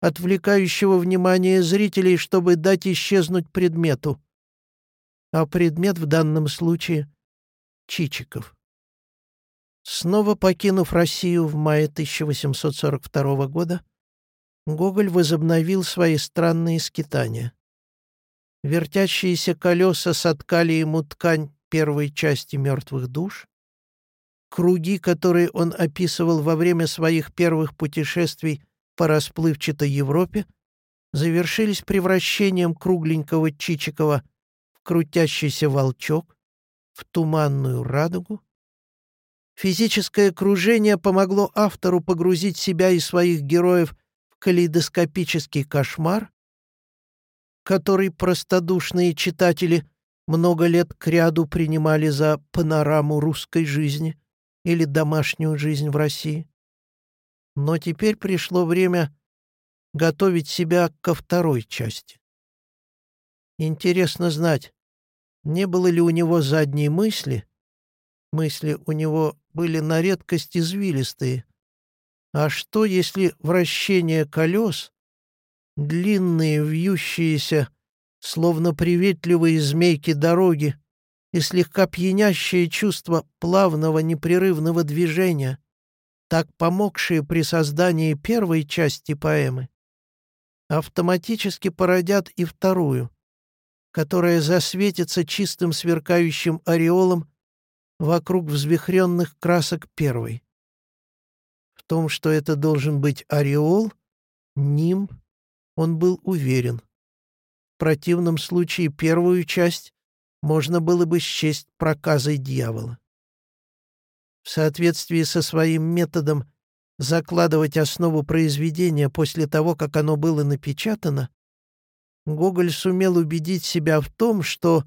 отвлекающего внимание зрителей, чтобы дать исчезнуть предмету. А предмет в данном случае — Чичиков. Снова покинув Россию в мае 1842 года, Гоголь возобновил свои странные скитания. Вертящиеся колеса соткали ему ткань первой части «Мертвых душ», Круги, которые он описывал во время своих первых путешествий по расплывчатой Европе, завершились превращением кругленького Чичикова в крутящийся волчок, в туманную радугу. Физическое кружение помогло автору погрузить себя и своих героев в калейдоскопический кошмар, который простодушные читатели много лет кряду принимали за панораму русской жизни или домашнюю жизнь в России. Но теперь пришло время готовить себя ко второй части. Интересно знать, не было ли у него задней мысли, мысли у него были на редкость извилистые, а что, если вращение колес, длинные, вьющиеся, словно приветливые змейки дороги, и слегка пьянящее чувство плавного непрерывного движения, так помогшие при создании первой части поэмы, автоматически породят и вторую, которая засветится чистым сверкающим ореолом вокруг взвихренных красок первой. В том, что это должен быть ореол, нимб, он был уверен. В противном случае первую часть можно было бы счесть проказой дьявола. В соответствии со своим методом закладывать основу произведения после того, как оно было напечатано, Гоголь сумел убедить себя в том, что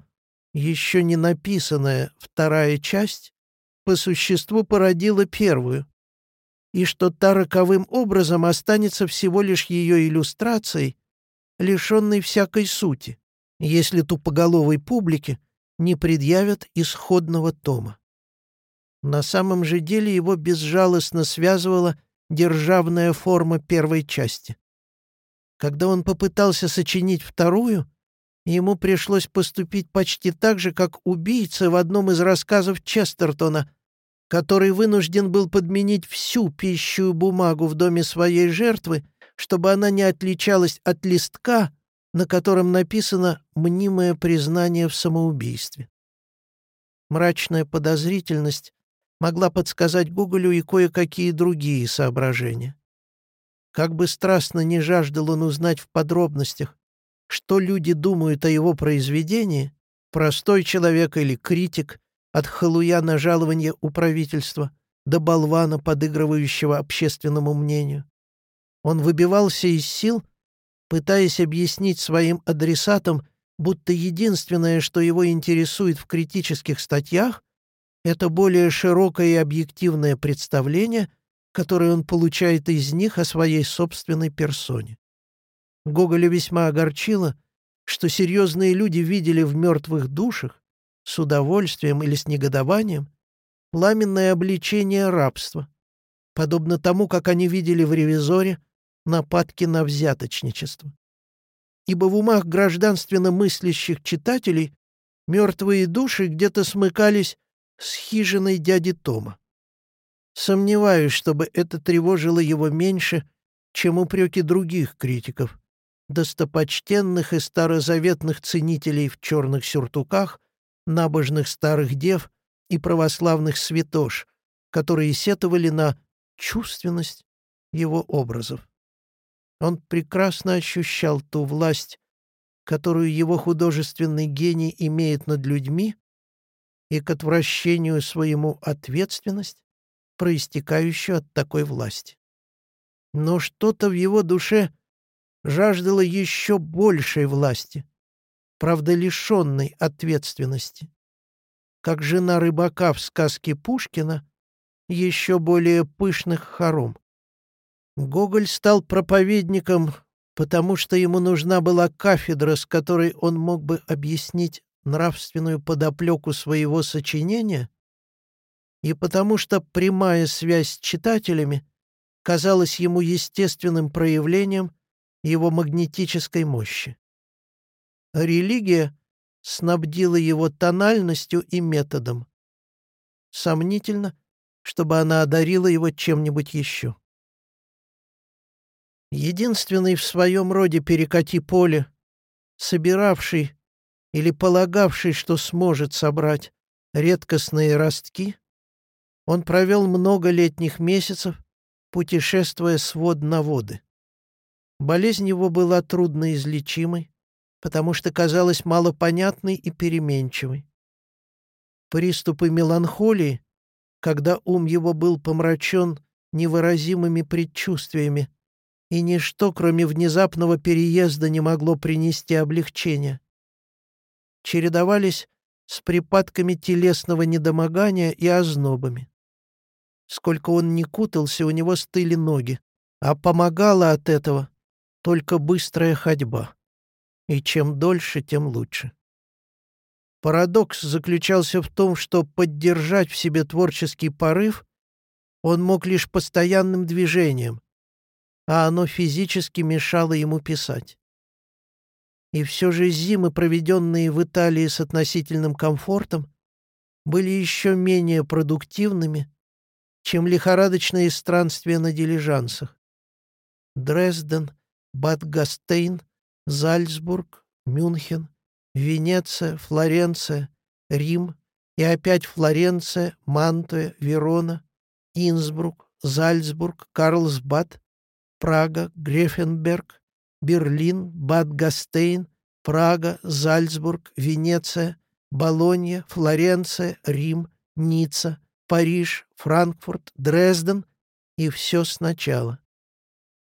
еще не написанная вторая часть по существу породила первую, и что та роковым образом останется всего лишь ее иллюстрацией, лишенной всякой сути если тупоголовой публике не предъявят исходного тома. На самом же деле его безжалостно связывала державная форма первой части. Когда он попытался сочинить вторую, ему пришлось поступить почти так же, как убийца в одном из рассказов Честертона, который вынужден был подменить всю пищую бумагу в доме своей жертвы, чтобы она не отличалась от листка, на котором написано мнимое признание в самоубийстве. Мрачная подозрительность могла подсказать Гоголю и кое-какие другие соображения. Как бы страстно не жаждал он узнать в подробностях, что люди думают о его произведении, простой человек или критик, от халуя на жалование у правительства до болвана, подыгрывающего общественному мнению. Он выбивался из сил — пытаясь объяснить своим адресатам, будто единственное, что его интересует в критических статьях, это более широкое и объективное представление, которое он получает из них о своей собственной персоне. Гоголя весьма огорчило, что серьезные люди видели в мертвых душах с удовольствием или с негодованием пламенное обличение рабства, подобно тому, как они видели в «Ревизоре» нападки на взяточничество. Ибо в умах гражданственно мыслящих читателей мертвые души где-то смыкались с хижиной дяди Тома. Сомневаюсь, чтобы это тревожило его меньше, чем упреки других критиков, достопочтенных и старозаветных ценителей в черных сюртуках, набожных старых дев и православных святош, которые сетовали на чувственность его образов. Он прекрасно ощущал ту власть, которую его художественный гений имеет над людьми, и к отвращению своему ответственность, проистекающую от такой власти. Но что-то в его душе жаждало еще большей власти, правда лишенной ответственности. Как жена рыбака в сказке Пушкина, еще более пышных хором. Гоголь стал проповедником, потому что ему нужна была кафедра, с которой он мог бы объяснить нравственную подоплеку своего сочинения, и потому что прямая связь с читателями казалась ему естественным проявлением его магнетической мощи. Религия снабдила его тональностью и методом. Сомнительно, чтобы она одарила его чем-нибудь еще. Единственный в своем роде перекати поле, собиравший или полагавший, что сможет собрать редкостные ростки, он провел много летних месяцев, путешествуя с вод на воды. Болезнь его была трудноизлечимой, потому что казалась малопонятной и переменчивой. Приступы меланхолии, когда ум его был помрачен невыразимыми предчувствиями, и ничто, кроме внезапного переезда, не могло принести облегчения чередовались с припадками телесного недомогания и ознобами. Сколько он не кутался, у него стыли ноги, а помогала от этого только быстрая ходьба. И чем дольше, тем лучше. Парадокс заключался в том, что поддержать в себе творческий порыв он мог лишь постоянным движением, а оно физически мешало ему писать. И все же зимы, проведенные в Италии с относительным комфортом, были еще менее продуктивными, чем лихорадочные странствия на дилижансах. Дрезден, Бад Гастейн, Зальцбург, Мюнхен, Венеция, Флоренция, Рим и опять Флоренция, Мантуя, Верона, Инсбрук, Зальцбург, Карлсбад, Прага, Грефенберг, Берлин, Бад Гастейн, Прага, Зальцбург, Венеция, Болонья, Флоренция, Рим, Ницца, Париж, Франкфурт, Дрезден и все сначала.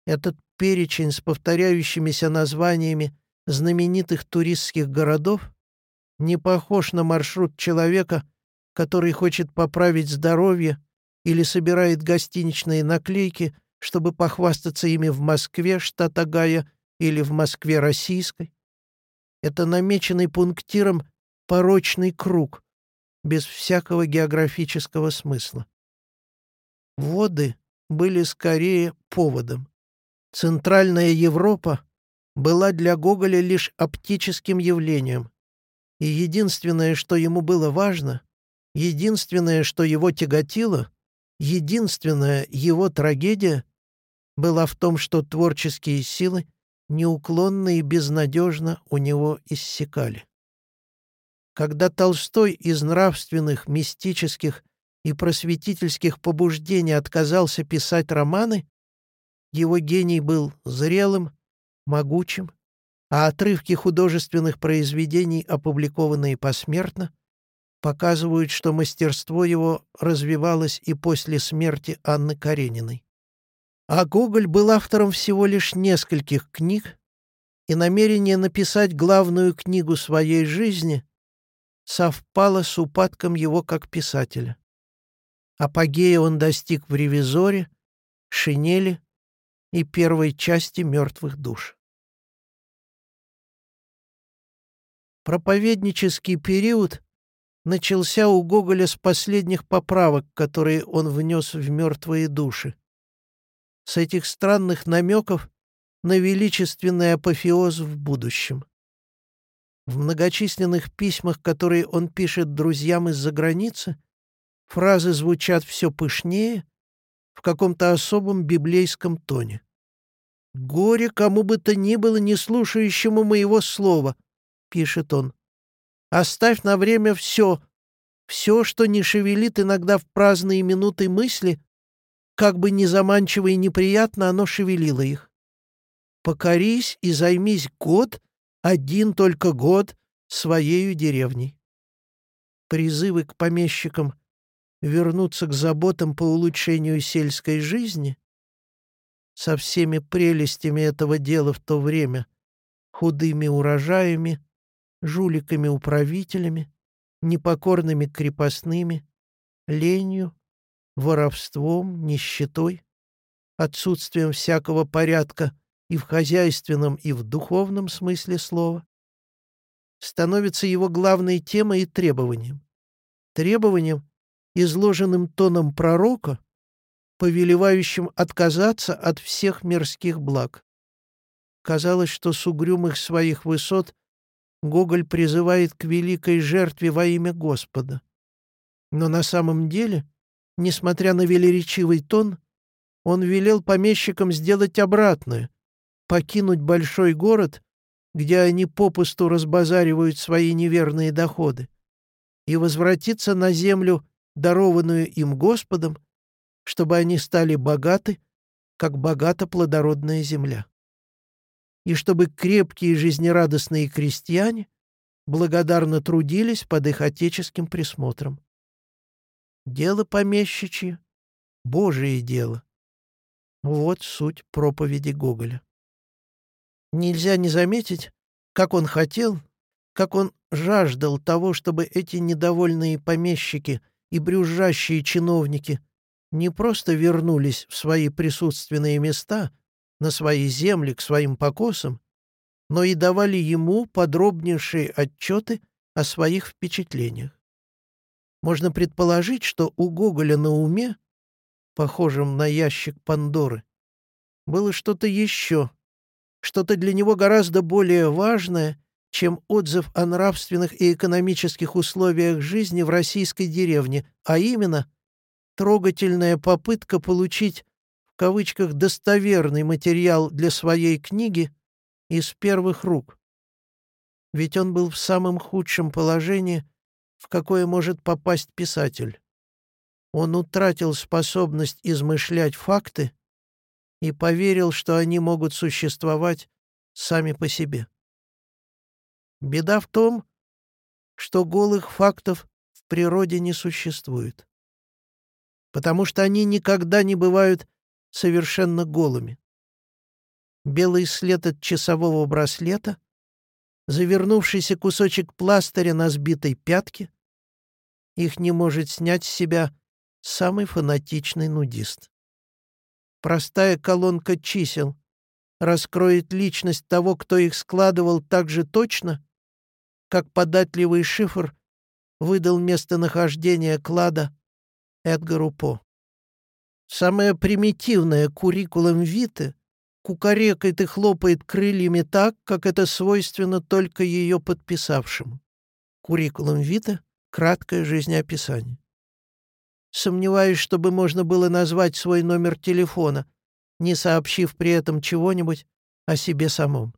Этот перечень с повторяющимися названиями знаменитых туристских городов не похож на маршрут человека, который хочет поправить здоровье или собирает гостиничные наклейки, чтобы похвастаться ими в Москве, штат Огайо, или в Москве российской. Это намеченный пунктиром порочный круг, без всякого географического смысла. Воды были скорее поводом. Центральная Европа была для Гоголя лишь оптическим явлением, и единственное, что ему было важно, единственное, что его тяготило, единственная его трагедия была в том, что творческие силы — неуклонно и безнадежно у него иссякали. Когда Толстой из нравственных, мистических и просветительских побуждений отказался писать романы, его гений был зрелым, могучим, а отрывки художественных произведений, опубликованные посмертно, показывают, что мастерство его развивалось и после смерти Анны Карениной. А Гоголь был автором всего лишь нескольких книг, и намерение написать главную книгу своей жизни совпало с упадком его как писателя. Апогея он достиг в «Ревизоре», «Шинели» и первой части «Мертвых душ». Проповеднический период начался у Гоголя с последних поправок, которые он внес в «Мертвые души». С этих странных намеков на величественный апофеоз в будущем. В многочисленных письмах, которые он пишет друзьям из-за границы, фразы звучат все пышнее, в каком-то особом библейском тоне. «Горе кому бы то ни было, не слушающему моего слова», — пишет он. «Оставь на время все, все, что не шевелит иногда в праздные минуты мысли, как бы ни заманчиво и неприятно оно шевелило их. Покорись и займись год, один только год, своею деревней». Призывы к помещикам вернуться к заботам по улучшению сельской жизни со всеми прелестями этого дела в то время, худыми урожаями, жуликами-управителями, непокорными крепостными, ленью, воровством, нищетой, отсутствием всякого порядка и в хозяйственном, и в духовном смысле слова, становится его главной темой и требованием. Требованием, изложенным тоном пророка, повелевающим отказаться от всех мирских благ. Казалось, что с угрюмых своих высот Гоголь призывает к великой жертве во имя Господа. Но на самом деле, несмотря на велеречивый тон, он велел помещикам сделать обратное — покинуть большой город, где они попусту разбазаривают свои неверные доходы, и возвратиться на землю дарованную им Господом, чтобы они стали богаты, как богата плодородная земля. И чтобы крепкие жизнерадостные крестьяне благодарно трудились под их отеческим присмотром. Дело помещичье — Божие дело. Вот суть проповеди Гоголя. Нельзя не заметить, как он хотел, как он жаждал того, чтобы эти недовольные помещики и брюзжащие чиновники не просто вернулись в свои присутственные места, на свои земли, к своим покосам, но и давали ему подробнейшие отчеты о своих впечатлениях. Можно предположить, что у Гоголя на уме, похожем на ящик Пандоры, было что-то еще, что-то для него гораздо более важное чем отзыв о нравственных и экономических условиях жизни в российской деревне, а именно трогательная попытка получить в кавычках «достоверный материал для своей книги» из первых рук. Ведь он был в самом худшем положении, в какое может попасть писатель. Он утратил способность измышлять факты и поверил, что они могут существовать сами по себе. Беда в том, что голых фактов в природе не существует, потому что они никогда не бывают совершенно голыми. Белый след от часового браслета, завернувшийся кусочек пластыря на сбитой пятке, их не может снять с себя самый фанатичный нудист. Простая колонка чисел раскроет личность того, кто их складывал так же точно, как податливый шифр выдал местонахождение клада Эдгару По. Самое примитивное куррикулум Виты кукарекает и хлопает крыльями так, как это свойственно только ее подписавшему. Куррикулум Вита — краткое жизнеописание. Сомневаюсь, чтобы можно было назвать свой номер телефона, не сообщив при этом чего-нибудь о себе самом.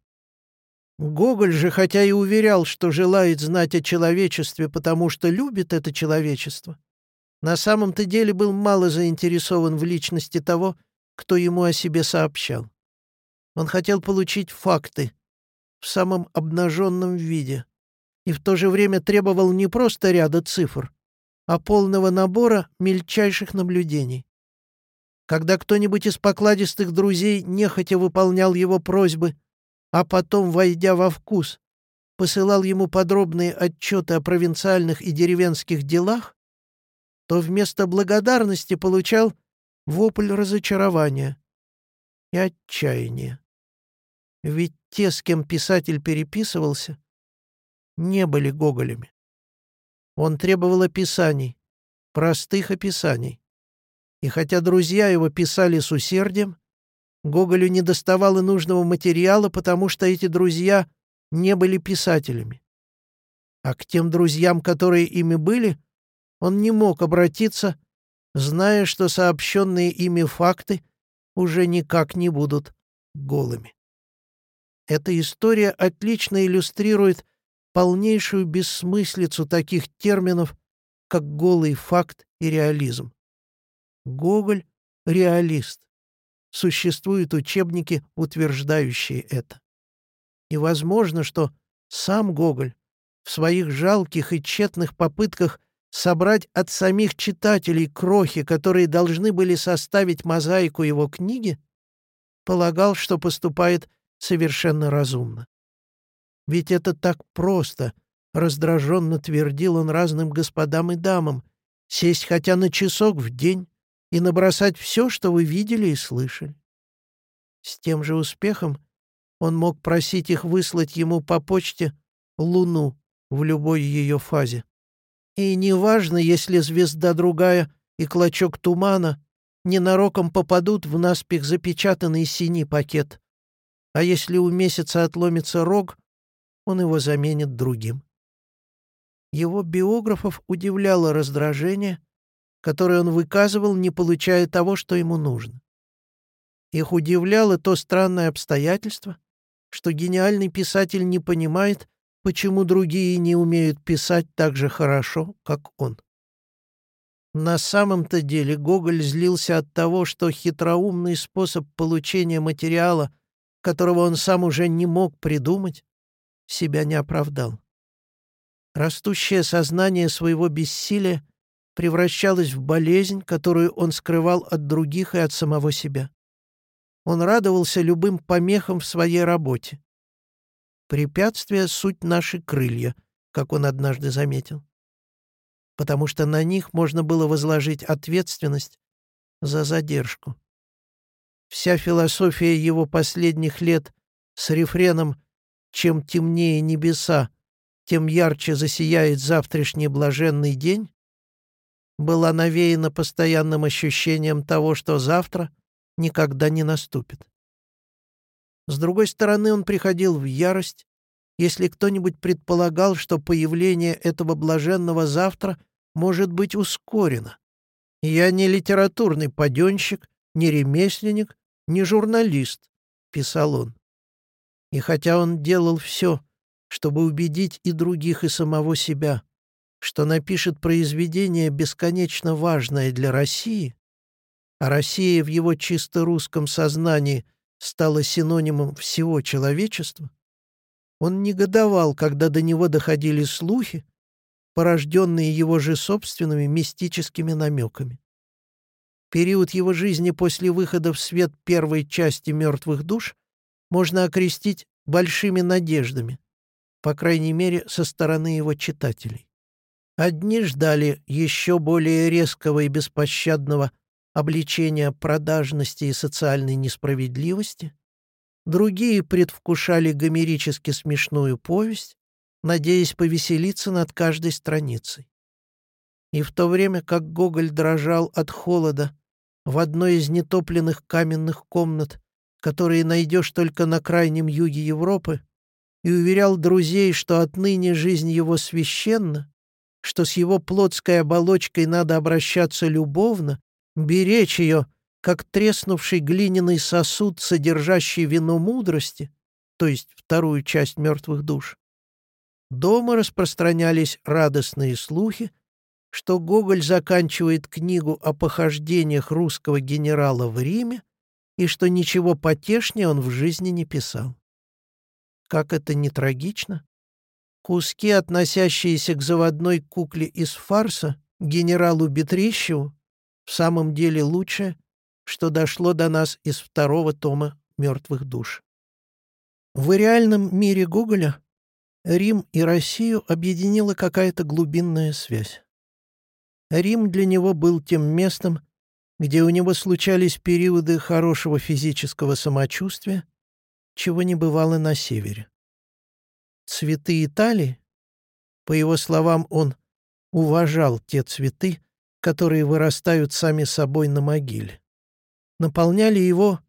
Гоголь же, хотя и уверял, что желает знать о человечестве, потому что любит это человечество, на самом-то деле был мало заинтересован в личности того, кто ему о себе сообщал. Он хотел получить факты в самом обнаженном виде и в то же время требовал не просто ряда цифр, а полного набора мельчайших наблюдений. Когда кто-нибудь из покладистых друзей нехотя выполнял его просьбы, а потом, войдя во вкус, посылал ему подробные отчеты о провинциальных и деревенских делах, то вместо благодарности получал вопль разочарования и отчаяния. Ведь те, с кем писатель переписывался, не были Гоголями. Он требовал описаний, простых описаний. И хотя друзья его писали с усердием, Гоголю не доставало нужного материала, потому что эти друзья не были писателями. А к тем друзьям, которые ими были, он не мог обратиться, зная, что сообщенные ими факты уже никак не будут голыми. Эта история отлично иллюстрирует полнейшую бессмыслицу таких терминов, как голый факт и реализм. Гоголь — реалист. Существуют учебники, утверждающие это. И возможно, что сам Гоголь в своих жалких и тщетных попытках собрать от самих читателей крохи, которые должны были составить мозаику его книги, полагал, что поступает совершенно разумно. Ведь это так просто, раздраженно твердил он разным господам и дамам, сесть хотя на часок в день и набросать все, что вы видели и слышали. С тем же успехом он мог просить их выслать ему по почте Луну в любой ее фазе. И неважно, если звезда другая и клочок тумана ненароком попадут в наспех запечатанный синий пакет. А если у месяца отломится рог, он его заменит другим. Его биографов удивляло раздражение, которое он выказывал, не получая того, что ему нужно. Их удивляло то странное обстоятельство, что гениальный писатель не понимает, почему другие не умеют писать так же хорошо, как он. На самом-то деле Гоголь злился от того, что хитроумный способ получения материала, которого он сам уже не мог придумать, себя не оправдал. Растущее сознание своего бессилия превращалось в болезнь, которую он скрывал от других и от самого себя. Он радовался любым помехам в своей работе. Препятствия — суть наши крылья, как он однажды заметил. Потому что на них можно было возложить ответственность за задержку. Вся философия его последних лет с рефреном «Чем темнее небеса, тем ярче засияет завтрашний блаженный день» была навеяна постоянным ощущением того, что завтра никогда не наступит. С другой стороны, он приходил в ярость, если кто-нибудь предполагал, что появление этого блаженного завтра может быть ускорено. «Я не литературный паденщик, не ремесленник, не журналист», — писал он. И хотя он делал все, чтобы убедить и других, и самого себя, что напишет произведение бесконечно важное для России, а Россия в его чисто русском сознании стало синонимом всего человечества, он негодовал, когда до него доходили слухи, порожденные его же собственными мистическими намеками. Период его жизни после выхода в свет первой части «Мертвых душ» можно окрестить большими надеждами, по крайней мере, со стороны его читателей. Одни ждали еще более резкого и беспощадного обличения продажности и социальной несправедливости, другие предвкушали гомерически смешную повесть, надеясь повеселиться над каждой страницей. И в то время как Гоголь дрожал от холода в одной из нетопленных каменных комнат, которые найдешь только на крайнем юге Европы, и уверял друзей, что отныне жизнь его священна, что с его плотской оболочкой надо обращаться любовно беречь ее, как треснувший глиняный сосуд, содержащий вино мудрости, то есть вторую часть мертвых душ. Дома распространялись радостные слухи, что Гоголь заканчивает книгу о похождениях русского генерала в Риме и что ничего потешнее он в жизни не писал. Как это не трагично? Куски, относящиеся к заводной кукле из фарса, генералу Бетрищеву, в самом деле лучшее, что дошло до нас из второго тома «Мертвых душ». В реальном мире Гоголя Рим и Россию объединила какая-то глубинная связь. Рим для него был тем местом, где у него случались периоды хорошего физического самочувствия, чего не бывало на севере. Цветы Италии, по его словам, он уважал те цветы, которые вырастают сами собой на могиле, наполняли его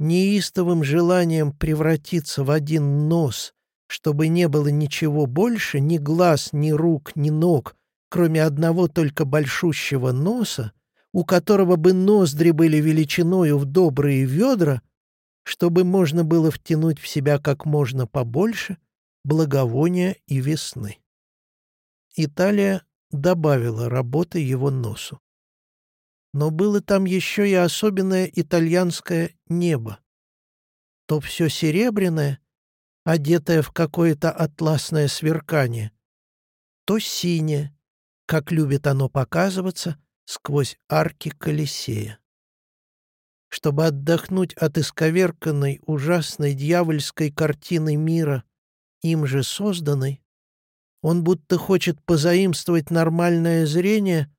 неистовым желанием превратиться в один нос, чтобы не было ничего больше, ни глаз, ни рук, ни ног, кроме одного только большущего носа, у которого бы ноздри были величиною в добрые ведра, чтобы можно было втянуть в себя как можно побольше благовония и весны. Италия добавила работы его носу. Но было там еще и особенное итальянское небо. То все серебряное, одетое в какое-то атласное сверкание, то синее, как любит оно показываться сквозь арки Колесея. Чтобы отдохнуть от исковерканной, ужасной дьявольской картины мира, им же созданной, он будто хочет позаимствовать нормальное зрение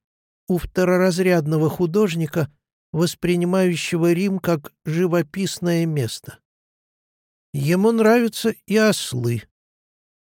у второразрядного художника, воспринимающего Рим как живописное место. Ему нравятся и ослы.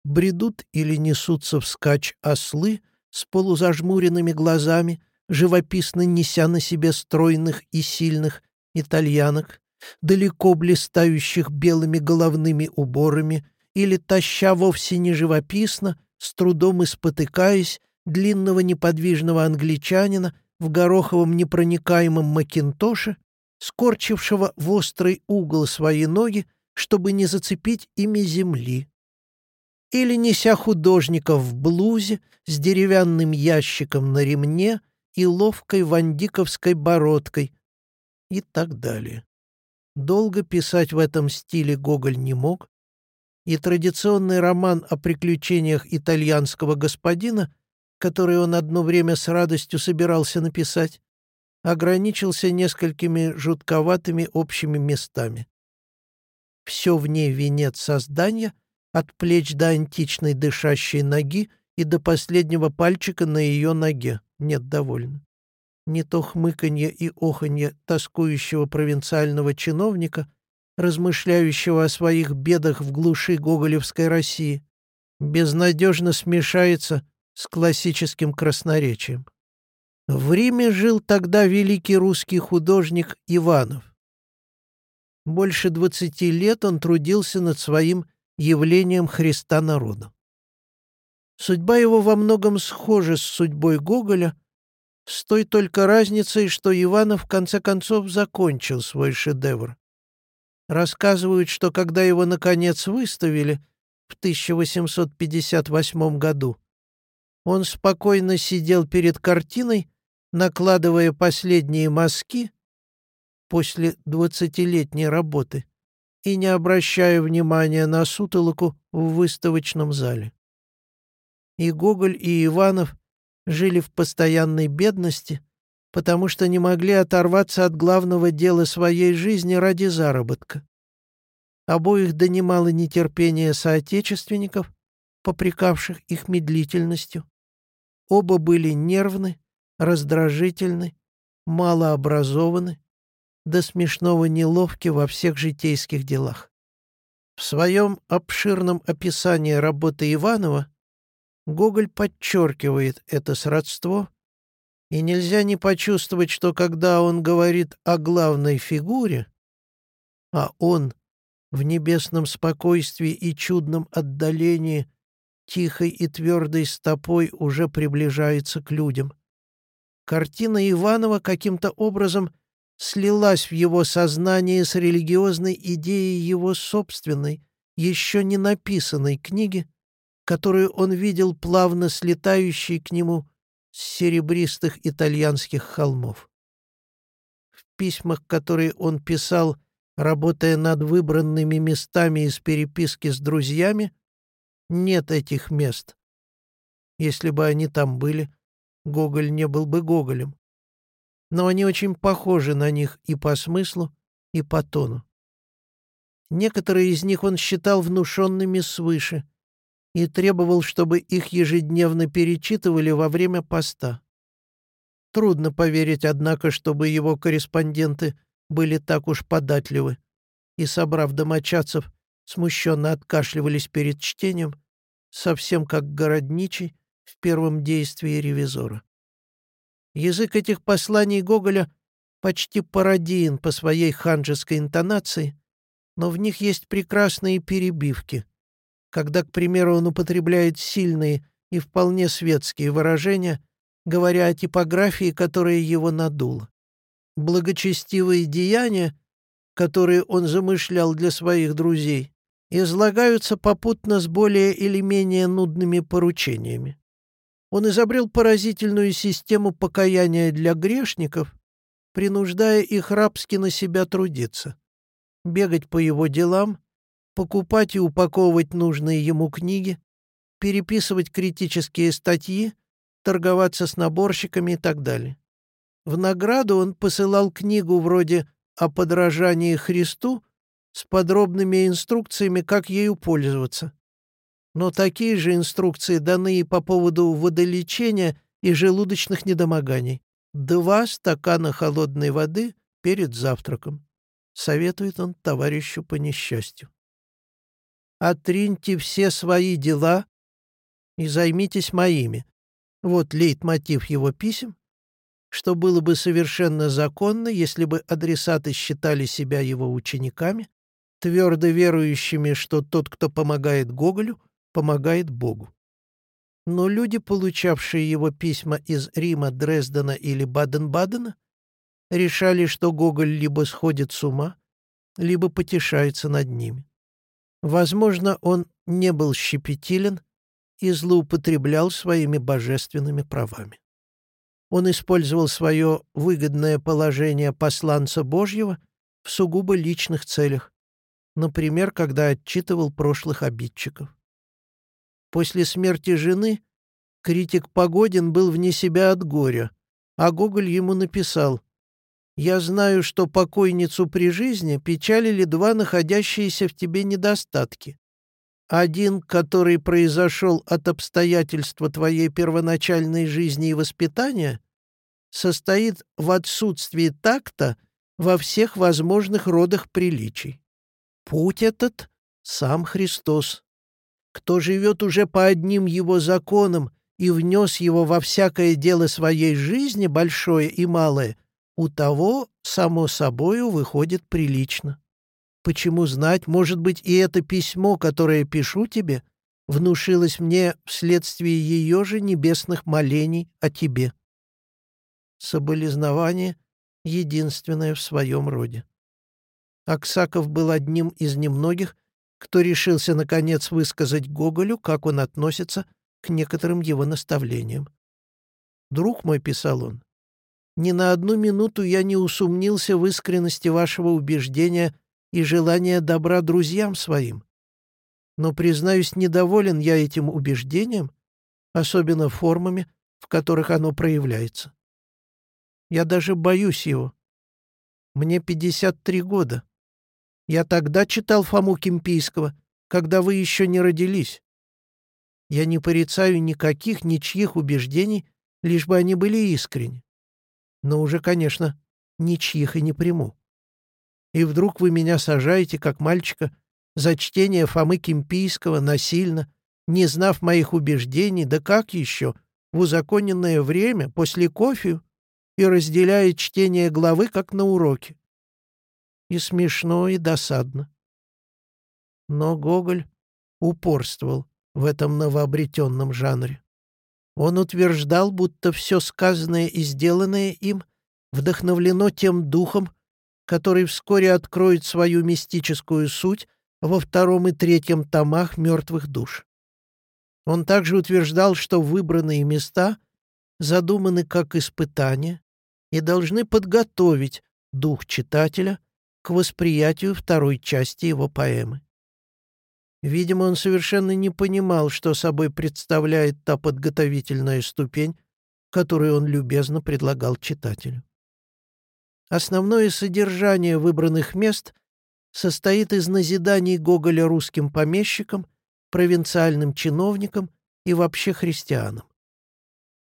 Бредут или несутся вскачь ослы с полузажмуренными глазами, живописно неся на себе стройных и сильных итальянок, далеко блистающих белыми головными уборами, или таща вовсе не живописно, с трудом и спотыкаясь, длинного неподвижного англичанина в гороховом непроникаемом макинтоше, скорчившего в острый угол свои ноги чтобы не зацепить ими земли. Или неся художника в блузе с деревянным ящиком на ремне и ловкой вандиковской бородкой и так далее. Долго писать в этом стиле Гоголь не мог, и традиционный роман о приключениях итальянского господина, который он одно время с радостью собирался написать, ограничился несколькими жутковатыми общими местами. Все в ней венец создания, от плеч до античной дышащей ноги и до последнего пальчика на ее ноге. Нет, довольно. Не то хмыканье и оханье тоскующего провинциального чиновника, размышляющего о своих бедах в глуши гоголевской России, безнадежно смешается с классическим красноречием. В Риме жил тогда великий русский художник Иванов. Больше двадцати лет он трудился над своим явлением Христа народу. Судьба его во многом схожа с судьбой Гоголя, с той только разницей, что Иванов в конце концов закончил свой шедевр. Рассказывают, что когда его, наконец, выставили в 1858 году, он спокойно сидел перед картиной, накладывая последние мазки после двадцатилетней работы и не обращая внимания на сутолоку в выставочном зале. И Гоголь, и Иванов жили в постоянной бедности, потому что не могли оторваться от главного дела своей жизни ради заработка. Обоих донимало нетерпение соотечественников, попрекавших их медлительностью. Оба были нервны, раздражительны, малообразованы, до смешного неловки во всех житейских делах. В своем обширном описании работы Иванова Гоголь подчеркивает это сродство, и нельзя не почувствовать, что когда он говорит о главной фигуре, а он в небесном спокойствии и чудном отдалении тихой и твердой стопой уже приближается к людям. Картина Иванова каким-то образом — слилась в его сознание с религиозной идеей его собственной, еще не написанной книги, которую он видел плавно слетающей к нему с серебристых итальянских холмов. В письмах, которые он писал, работая над выбранными местами из переписки с друзьями, нет этих мест. Если бы они там были, Гоголь не был бы Гоголем но они очень похожи на них и по смыслу, и по тону. Некоторые из них он считал внушенными свыше, и требовал, чтобы их ежедневно перечитывали во время поста. Трудно поверить, однако, чтобы его корреспонденты были так уж податливы и, собрав домочадцев, смущенно откашливались перед чтением, совсем как городничий в первом действии ревизора. Язык этих посланий Гоголя почти пародиен по своей ханжеской интонации, но в них есть прекрасные перебивки, когда, к примеру, он употребляет сильные и вполне светские выражения, говоря о типографии, которая его надула. Благочестивые деяния, которые он замышлял для своих друзей, излагаются попутно с более или менее нудными поручениями. Он изобрел поразительную систему покаяния для грешников, принуждая их рабски на себя трудиться, бегать по его делам, покупать и упаковывать нужные ему книги, переписывать критические статьи, торговаться с наборщиками и так далее. В награду он посылал книгу вроде «О подражании Христу» с подробными инструкциями, как ею пользоваться. Но такие же инструкции даны и по поводу водолечения и желудочных недомоганий. Два стакана холодной воды перед завтраком. Советует он товарищу по несчастью. Отриньте все свои дела и займитесь моими. Вот лейтмотив его писем, что было бы совершенно законно, если бы адресаты считали себя его учениками, твердо верующими, что тот, кто помогает Гоголю, помогает Богу. Но люди, получавшие его письма из Рима, Дрездена или Баден-Бадена, решали, что Гоголь либо сходит с ума, либо потешается над ними. Возможно, он не был щепетилен и злоупотреблял своими божественными правами. Он использовал свое выгодное положение посланца Божьего в сугубо личных целях, например, когда отчитывал прошлых обидчиков. После смерти жены критик Погодин был вне себя от горя, а Гоголь ему написал «Я знаю, что покойницу при жизни печалили два находящиеся в тебе недостатки. Один, который произошел от обстоятельства твоей первоначальной жизни и воспитания, состоит в отсутствии такта во всех возможных родах приличий. Путь этот — сам Христос. Кто живет уже по одним его законам и внес его во всякое дело своей жизни, большое и малое, у того, само собою, выходит прилично. Почему знать, может быть, и это письмо, которое пишу тебе, внушилось мне вследствие ее же небесных молений о тебе. Соболезнование единственное в своем роде. Аксаков был одним из немногих, кто решился, наконец, высказать Гоголю, как он относится к некоторым его наставлениям. «Друг мой», — писал он, — «ни на одну минуту я не усомнился в искренности вашего убеждения и желания добра друзьям своим. Но, признаюсь, недоволен я этим убеждением, особенно формами, в которых оно проявляется. Я даже боюсь его. Мне 53 года. Я тогда читал Фому Кимпийского, когда вы еще не родились. Я не порицаю никаких, ничьих убеждений, лишь бы они были искренни. Но уже, конечно, ничьих и не приму. И вдруг вы меня сажаете, как мальчика, за чтение Фомы Кимпийского насильно, не знав моих убеждений, да как еще, в узаконенное время, после кофе, и разделяя чтение главы, как на уроке и смешно, и досадно. Но Гоголь упорствовал в этом новообретенном жанре. Он утверждал, будто все сказанное и сделанное им вдохновлено тем духом, который вскоре откроет свою мистическую суть во втором и третьем томах «Мертвых душ». Он также утверждал, что выбранные места задуманы как испытания и должны подготовить дух читателя к восприятию второй части его поэмы. Видимо, он совершенно не понимал, что собой представляет та подготовительная ступень, которую он любезно предлагал читателю. Основное содержание выбранных мест состоит из назиданий Гоголя русским помещикам, провинциальным чиновникам и вообще христианам.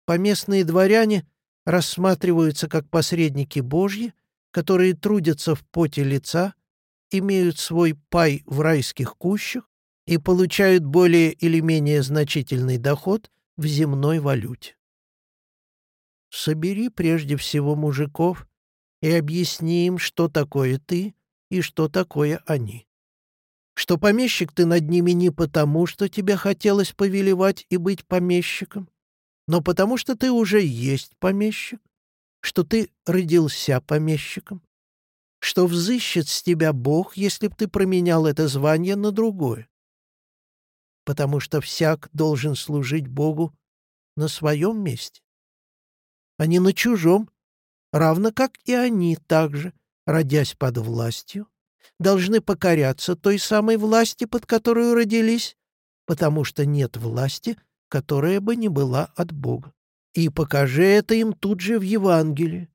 Поместные дворяне рассматриваются как посредники Божьи, которые трудятся в поте лица, имеют свой пай в райских кущах и получают более или менее значительный доход в земной валюте. Собери прежде всего мужиков и объясни им, что такое ты и что такое они. Что помещик ты над ними не потому, что тебе хотелось повелевать и быть помещиком, но потому что ты уже есть помещик, что ты родился помещиком, что взыщет с тебя Бог, если б ты променял это звание на другое. Потому что всяк должен служить Богу на своем месте, а не на чужом, равно как и они также, родясь под властью, должны покоряться той самой власти, под которую родились, потому что нет власти, которая бы не была от Бога. И покажи это им тут же в Евангелии,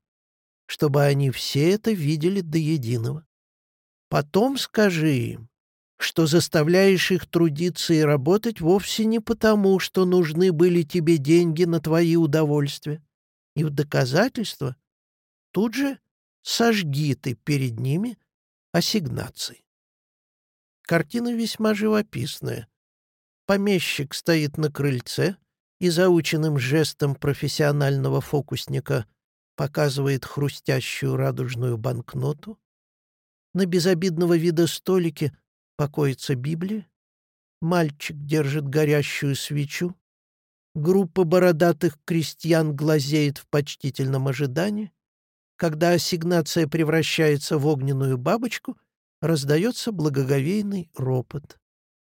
чтобы они все это видели до единого. Потом скажи им, что заставляешь их трудиться и работать вовсе не потому, что нужны были тебе деньги на твои удовольствия. И в доказательство тут же сожги ты перед ними ассигнации. Картина весьма живописная. Помещик стоит на крыльце и заученным жестом профессионального фокусника показывает хрустящую радужную банкноту. На безобидного вида столике покоится Библия. Мальчик держит горящую свечу. Группа бородатых крестьян глазеет в почтительном ожидании. Когда ассигнация превращается в огненную бабочку, раздается благоговейный ропот.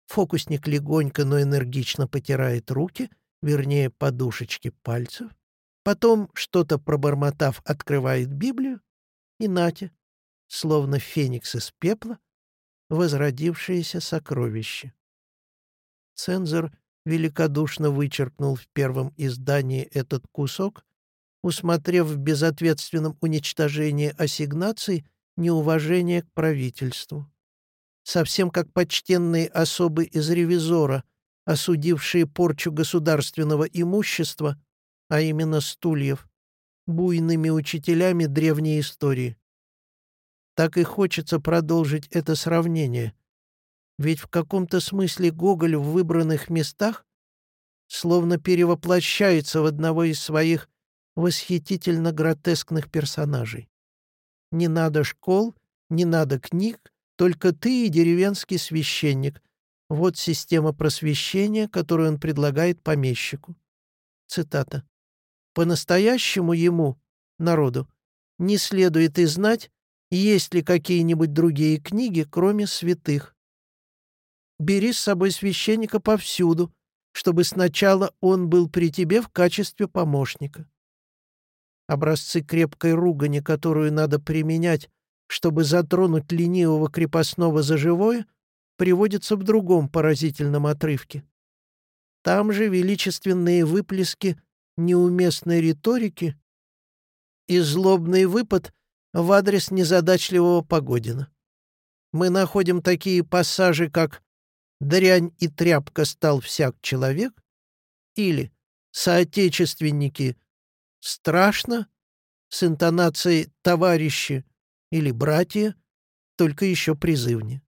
Фокусник легонько, но энергично потирает руки, вернее, подушечки пальцев. Потом, что-то пробормотав, открывает Библию, и Натя, словно феникс из пепла, возродившееся сокровище. Цензор великодушно вычеркнул в первом издании этот кусок, усмотрев в безответственном уничтожении ассигнаций неуважение к правительству. Совсем как почтенные особы из ревизора, осудившие порчу государственного имущества, а именно стульев, буйными учителями древней истории. Так и хочется продолжить это сравнение. Ведь в каком-то смысле Гоголь в выбранных местах словно перевоплощается в одного из своих восхитительно гротескных персонажей. Не надо школ, не надо книг, только ты и деревенский священник. Вот система просвещения, которую он предлагает помещику. Цитата. «По-настоящему ему, народу, не следует и знать, есть ли какие-нибудь другие книги, кроме святых. Бери с собой священника повсюду, чтобы сначала он был при тебе в качестве помощника. Образцы крепкой ругани, которую надо применять, чтобы затронуть ленивого крепостного за живое, приводятся в другом поразительном отрывке. Там же величественные выплески неуместной риторики и злобный выпад в адрес незадачливого Погодина. Мы находим такие пассажи, как «дрянь и тряпка стал всяк человек» или «соотечественники» Страшно? С интонацией «товарищи» или «братья», только еще призывнее.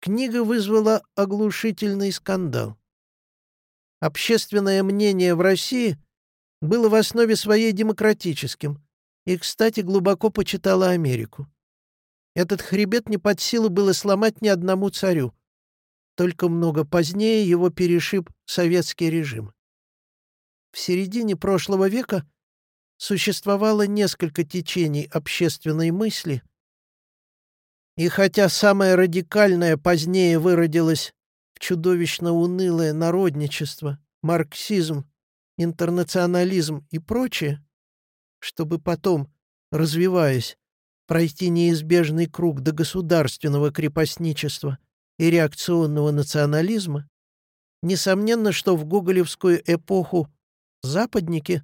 Книга вызвала оглушительный скандал. Общественное мнение в России было в основе своей демократическим и, кстати, глубоко почитало Америку. Этот хребет не под силу было сломать ни одному царю. Только много позднее его перешиб советский режим. В середине прошлого века существовало несколько течений общественной мысли, и хотя самое радикальное позднее выродилось в чудовищно унылое народничество, марксизм, интернационализм и прочее, чтобы потом, развиваясь, пройти неизбежный круг до государственного крепостничества и реакционного национализма, несомненно, что в гоголевскую эпоху Западники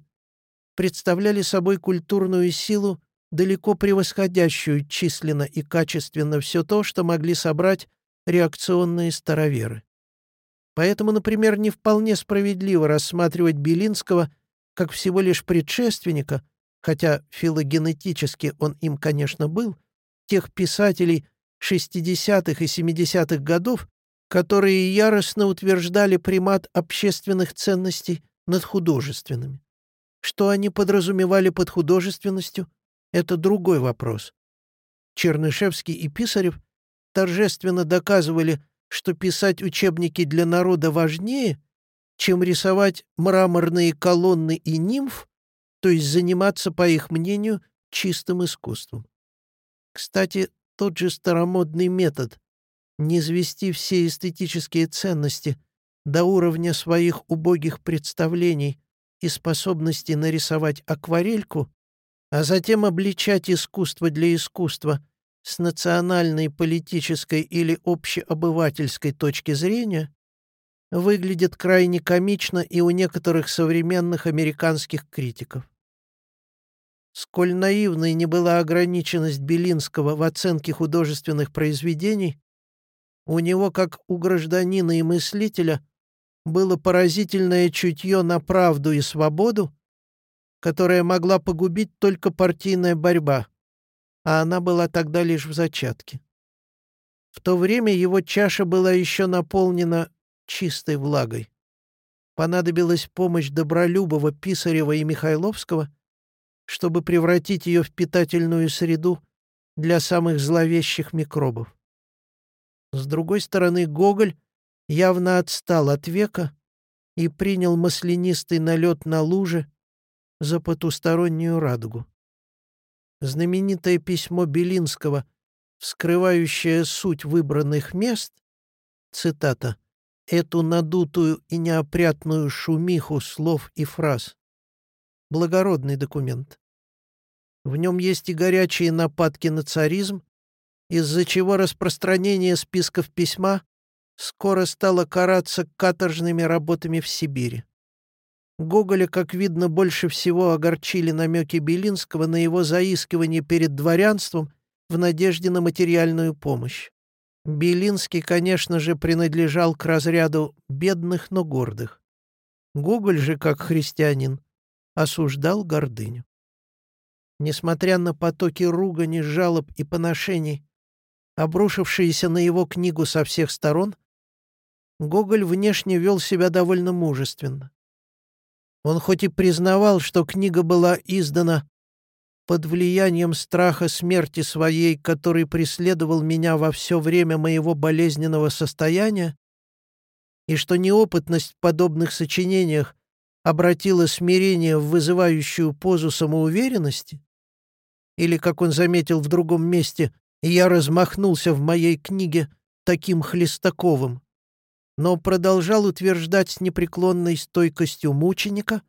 представляли собой культурную силу, далеко превосходящую численно и качественно все то, что могли собрать реакционные староверы. Поэтому, например, не вполне справедливо рассматривать Белинского как всего лишь предшественника, хотя филогенетически он им, конечно, был, тех писателей 60-х и 70-х годов, которые яростно утверждали примат общественных ценностей над художественными. Что они подразумевали под художественностью, это другой вопрос. Чернышевский и Писарев торжественно доказывали, что писать учебники для народа важнее, чем рисовать мраморные колонны и нимф, то есть заниматься, по их мнению, чистым искусством. Кстати, тот же старомодный метод не звести все эстетические ценности до уровня своих убогих представлений и способности нарисовать акварельку, а затем обличать искусство для искусства с национальной, политической или общеобывательской точки зрения, выглядит крайне комично и у некоторых современных американских критиков. Сколь наивной не была ограниченность Белинского в оценке художественных произведений, у него, как у гражданина и мыслителя, было поразительное чутье на правду и свободу, которая могла погубить только партийная борьба, а она была тогда лишь в зачатке. В то время его чаша была еще наполнена чистой влагой. Понадобилась помощь Добролюбова, Писарева и Михайловского, чтобы превратить ее в питательную среду для самых зловещих микробов. С другой стороны, Гоголь явно отстал от века и принял маслянистый налет на луже за потустороннюю радугу. Знаменитое письмо Белинского, вскрывающее суть выбранных мест, цитата, «эту надутую и неопрятную шумиху слов и фраз». Благородный документ. В нем есть и горячие нападки на царизм, из-за чего распространение списков письма скоро стало караться каторжными работами в Сибири. Гоголя, как видно, больше всего огорчили намеки Белинского на его заискивание перед дворянством в надежде на материальную помощь. Белинский, конечно же, принадлежал к разряду бедных, но гордых. Гоголь же, как христианин, осуждал гордыню. Несмотря на потоки ругани, жалоб и поношений, обрушившиеся на его книгу со всех сторон, Гоголь внешне вел себя довольно мужественно. Он хоть и признавал, что книга была издана под влиянием страха смерти своей, который преследовал меня во все время моего болезненного состояния, и что неопытность в подобных сочинениях обратила смирение в вызывающую позу самоуверенности, или, как он заметил в другом месте, я размахнулся в моей книге таким Хлестаковым, но продолжал утверждать с непреклонной стойкостью мученика,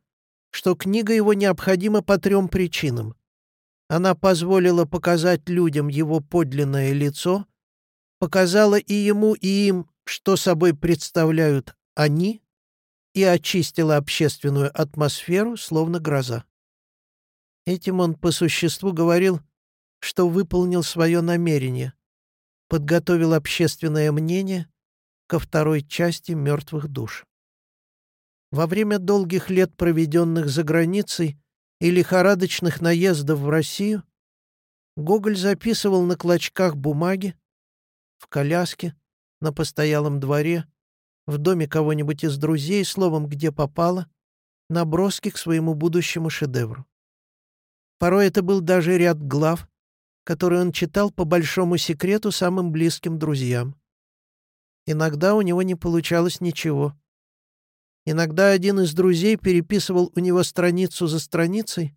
что книга его необходима по трем причинам. Она позволила показать людям его подлинное лицо, показала и ему, и им, что собой представляют они, и очистила общественную атмосферу, словно гроза. Этим он по существу говорил что выполнил свое намерение, подготовил общественное мнение ко второй части «Мертвых душ». Во время долгих лет, проведенных за границей и лихорадочных наездов в Россию, Гоголь записывал на клочках бумаги, в коляске, на постоялом дворе, в доме кого-нибудь из друзей, словом, где попало, наброски к своему будущему шедевру. Порой это был даже ряд глав, который он читал по большому секрету самым близким друзьям. Иногда у него не получалось ничего. Иногда один из друзей переписывал у него страницу за страницей,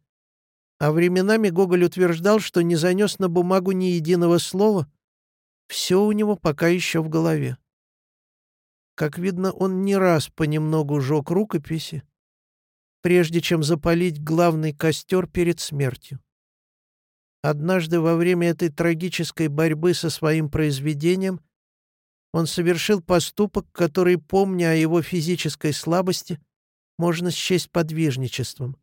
а временами Гоголь утверждал, что не занес на бумагу ни единого слова. Все у него пока еще в голове. Как видно, он не раз понемногу жег рукописи, прежде чем запалить главный костер перед смертью. Однажды во время этой трагической борьбы со своим произведением он совершил поступок, который, помня о его физической слабости, можно счесть подвижничеством.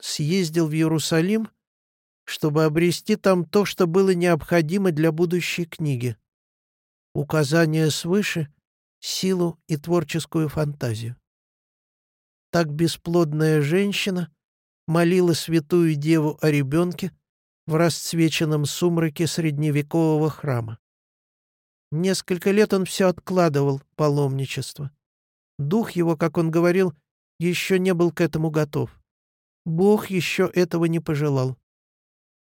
Съездил в Иерусалим, чтобы обрести там то, что было необходимо для будущей книги. Указания свыше силу и творческую фантазию. Так бесплодная женщина молила святую деву о ребенке в расцвеченном сумраке средневекового храма. Несколько лет он все откладывал паломничество. Дух его, как он говорил, еще не был к этому готов. Бог еще этого не пожелал.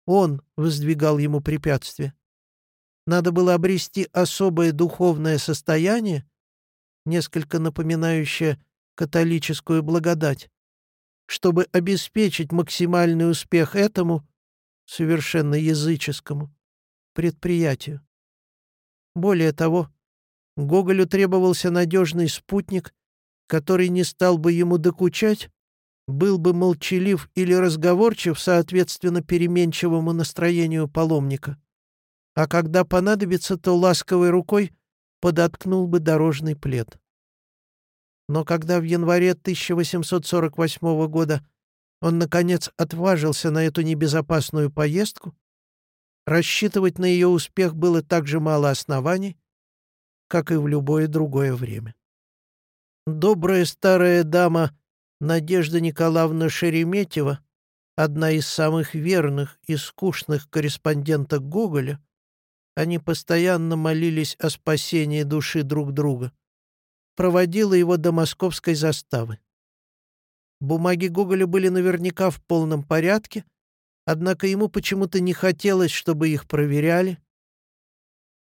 Он воздвигал ему препятствия. Надо было обрести особое духовное состояние, несколько напоминающее католическую благодать, чтобы обеспечить максимальный успех этому, совершенно языческому, предприятию. Более того, Гоголю требовался надежный спутник, который не стал бы ему докучать, был бы молчалив или разговорчив соответственно переменчивому настроению паломника, а когда понадобится, то ласковой рукой подоткнул бы дорожный плед. Но когда в январе 1848 года он, наконец, отважился на эту небезопасную поездку, рассчитывать на ее успех было так же мало оснований, как и в любое другое время. Добрая старая дама Надежда Николаевна Шереметьева, одна из самых верных и скучных корреспонденток Гоголя, они постоянно молились о спасении души друг друга, проводила его до московской заставы. Бумаги Гоголя были наверняка в полном порядке, однако ему почему-то не хотелось, чтобы их проверяли.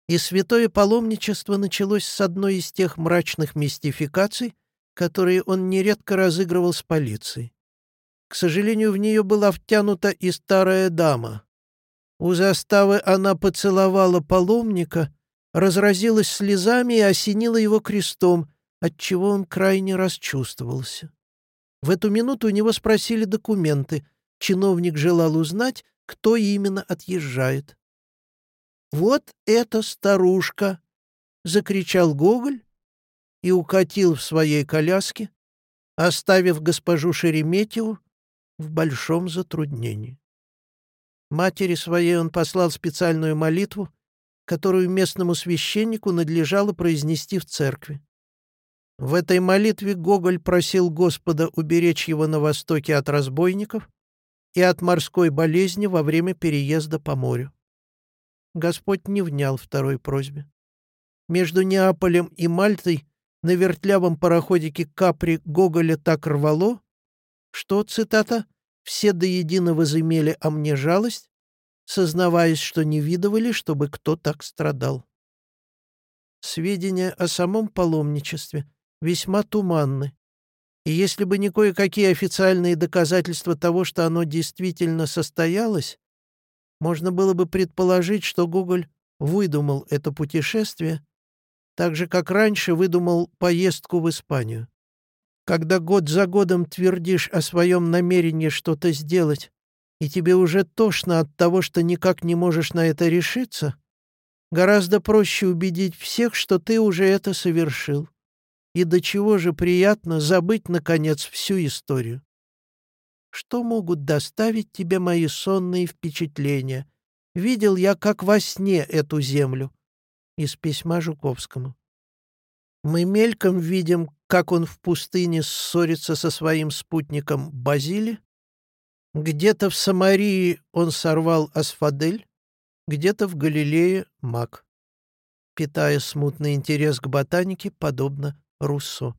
И святое паломничество началось с одной из тех мрачных мистификаций, которые он нередко разыгрывал с полицией. К сожалению, в нее была втянута и старая дама. У заставы она поцеловала паломника, разразилась слезами и осенила его крестом, отчего он крайне расчувствовался. В эту минуту у него спросили документы. Чиновник желал узнать, кто именно отъезжает. «Вот эта старушка!» — закричал Гоголь и укатил в своей коляске, оставив госпожу Шереметьеву в большом затруднении. Матери своей он послал специальную молитву, которую местному священнику надлежало произнести в церкви. В этой молитве Гоголь просил Господа уберечь его на востоке от разбойников и от морской болезни во время переезда по морю. Господь не внял второй просьбе. Между Неаполем и Мальтой на вертлявом пароходике Капри Гоголя так рвало, что, цитата, «все до единого возымели о мне жалость, сознаваясь, что не видывали, чтобы кто так страдал». Сведения о самом паломничестве весьма туманны, и если бы не кое-какие официальные доказательства того, что оно действительно состоялось, можно было бы предположить, что Гоголь выдумал это путешествие так же, как раньше выдумал поездку в Испанию. Когда год за годом твердишь о своем намерении что-то сделать, и тебе уже тошно от того, что никак не можешь на это решиться, гораздо проще убедить всех, что ты уже это совершил. И до чего же приятно забыть, наконец, всю историю. Что могут доставить тебе мои сонные впечатления? Видел я, как во сне, эту землю из письма Жуковскому. Мы мельком видим, как он в пустыне ссорится со своим спутником Базили. Где-то в Самарии он сорвал асфадель, где-то в Галилее — мак, питая смутный интерес к ботанике, подобно Руссо.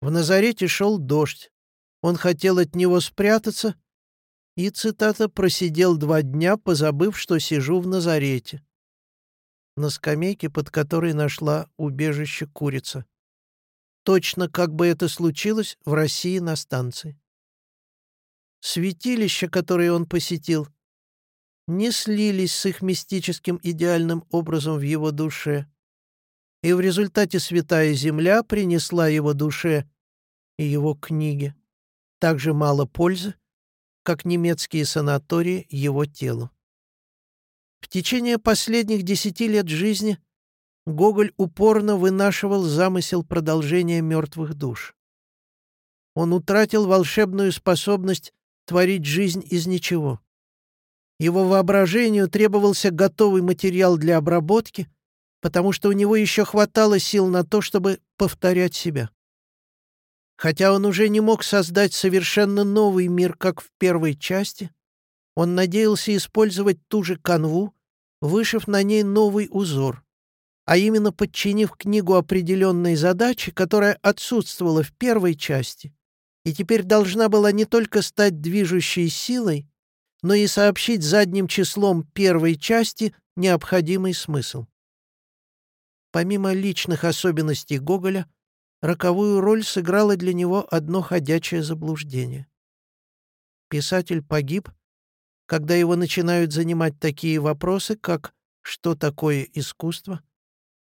В Назарете шел дождь. Он хотел от него спрятаться и, цитата, «просидел два дня, позабыв, что сижу в Назарете» на скамейке, под которой нашла убежище курица. Точно как бы это случилось в России на станции. Святилища, которые он посетил, не слились с их мистическим идеальным образом в его душе, и в результате Святая Земля принесла его душе и его книге так же мало пользы, как немецкие санатории его телу. В течение последних десяти лет жизни Гоголь упорно вынашивал замысел продолжения мертвых душ. Он утратил волшебную способность творить жизнь из ничего. Его воображению требовался готовый материал для обработки, потому что у него еще хватало сил на то, чтобы повторять себя. Хотя он уже не мог создать совершенно новый мир, как в первой части, он надеялся использовать ту же канву, вышив на ней новый узор, а именно подчинив книгу определенной задаче, которая отсутствовала в первой части и теперь должна была не только стать движущей силой, но и сообщить задним числом первой части необходимый смысл. Помимо личных особенностей Гоголя, роковую роль сыграло для него одно ходячее заблуждение. Писатель погиб, когда его начинают занимать такие вопросы, как «что такое искусство?»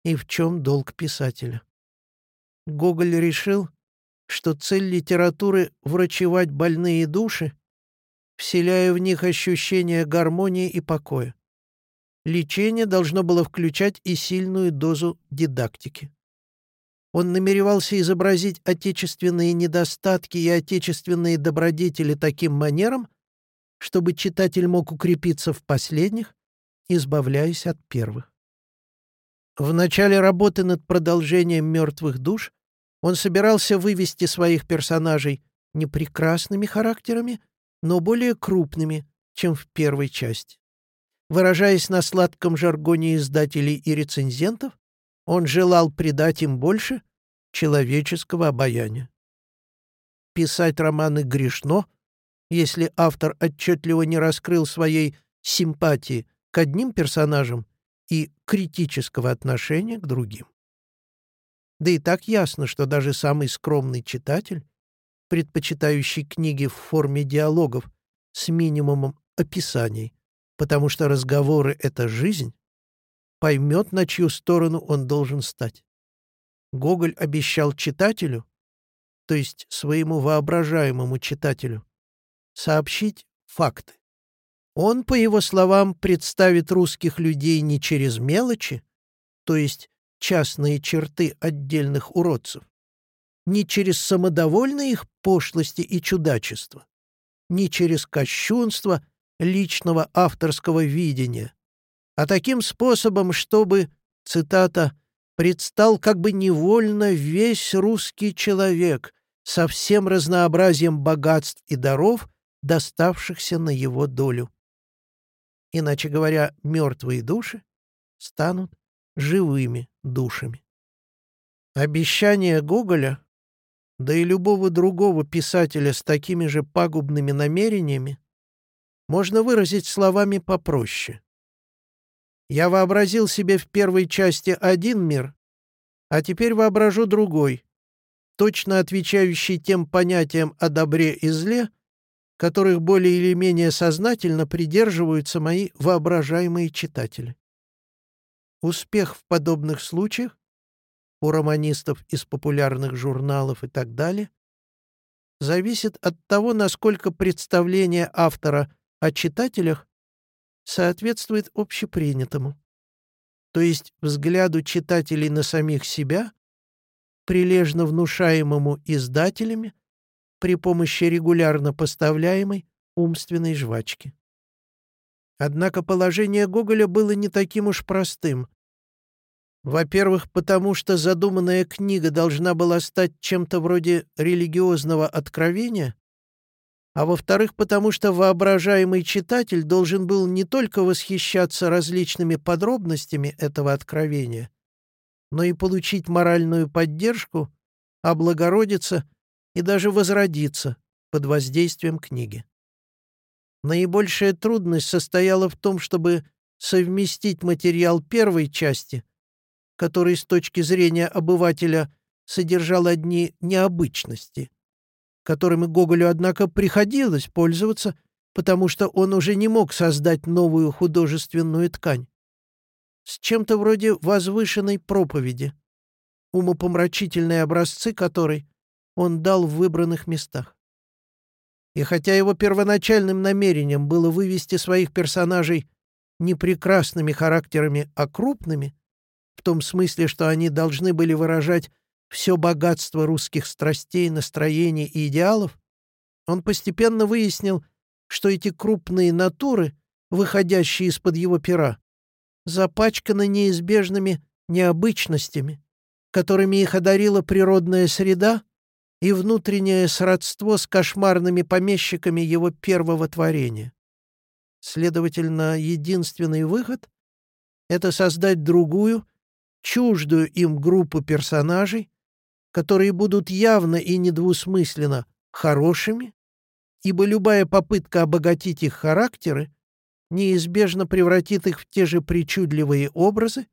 и «в чем долг писателя?». Гоголь решил, что цель литературы — врачевать больные души, вселяя в них ощущение гармонии и покоя. Лечение должно было включать и сильную дозу дидактики. Он намеревался изобразить отечественные недостатки и отечественные добродетели таким манером, чтобы читатель мог укрепиться в последних, избавляясь от первых. В начале работы над продолжением «Мертвых душ» он собирался вывести своих персонажей не прекрасными характерами, но более крупными, чем в первой части. Выражаясь на сладком жаргоне издателей и рецензентов, он желал придать им больше человеческого обаяния. Писать романы грешно, если автор отчетливо не раскрыл своей симпатии к одним персонажам и критического отношения к другим. Да и так ясно, что даже самый скромный читатель, предпочитающий книги в форме диалогов с минимумом описаний, потому что разговоры — это жизнь, поймет, на чью сторону он должен стать. Гоголь обещал читателю, то есть своему воображаемому читателю, сообщить факты. Он, по его словам, представит русских людей не через мелочи, то есть частные черты отдельных уродцев, не через самодовольные их пошлости и чудачества, не через кощунство личного авторского видения, а таким способом, чтобы, цитата, «предстал как бы невольно весь русский человек со всем разнообразием богатств и даров, доставшихся на его долю». Иначе говоря, мертвые души станут живыми душами. Обещание Гоголя, да и любого другого писателя с такими же пагубными намерениями, можно выразить словами попроще. Я вообразил себе в первой части один мир, а теперь воображу другой, точно отвечающий тем понятиям о добре и зле, которых более или менее сознательно придерживаются мои воображаемые читатели. Успех в подобных случаях у романистов из популярных журналов и так далее зависит от того, насколько представление автора о читателях соответствует общепринятому, то есть взгляду читателей на самих себя, прилежно внушаемому издателями при помощи регулярно поставляемой умственной жвачки. Однако положение Гоголя было не таким уж простым. Во-первых, потому что задуманная книга должна была стать чем-то вроде религиозного откровения, а во-вторых, потому что воображаемый читатель должен был не только восхищаться различными подробностями этого откровения, но и получить моральную поддержку, облагородиться и даже возродиться под воздействием книги. Наибольшая трудность состояла в том, чтобы совместить материал первой части, который с точки зрения обывателя содержал одни необычности, которыми Гоголю, однако, приходилось пользоваться, потому что он уже не мог создать новую художественную ткань, с чем-то вроде возвышенной проповеди, умопомрачительные образцы которой он дал в выбранных местах. И хотя его первоначальным намерением было вывести своих персонажей не прекрасными характерами, а крупными, в том смысле, что они должны были выражать все богатство русских страстей, настроений и идеалов, он постепенно выяснил, что эти крупные натуры, выходящие из-под его пера, запачканы неизбежными необычностями, которыми их одарила природная среда и внутреннее сродство с кошмарными помещиками его первого творения. Следовательно, единственный выход — это создать другую, чуждую им группу персонажей, которые будут явно и недвусмысленно хорошими, ибо любая попытка обогатить их характеры неизбежно превратит их в те же причудливые образы,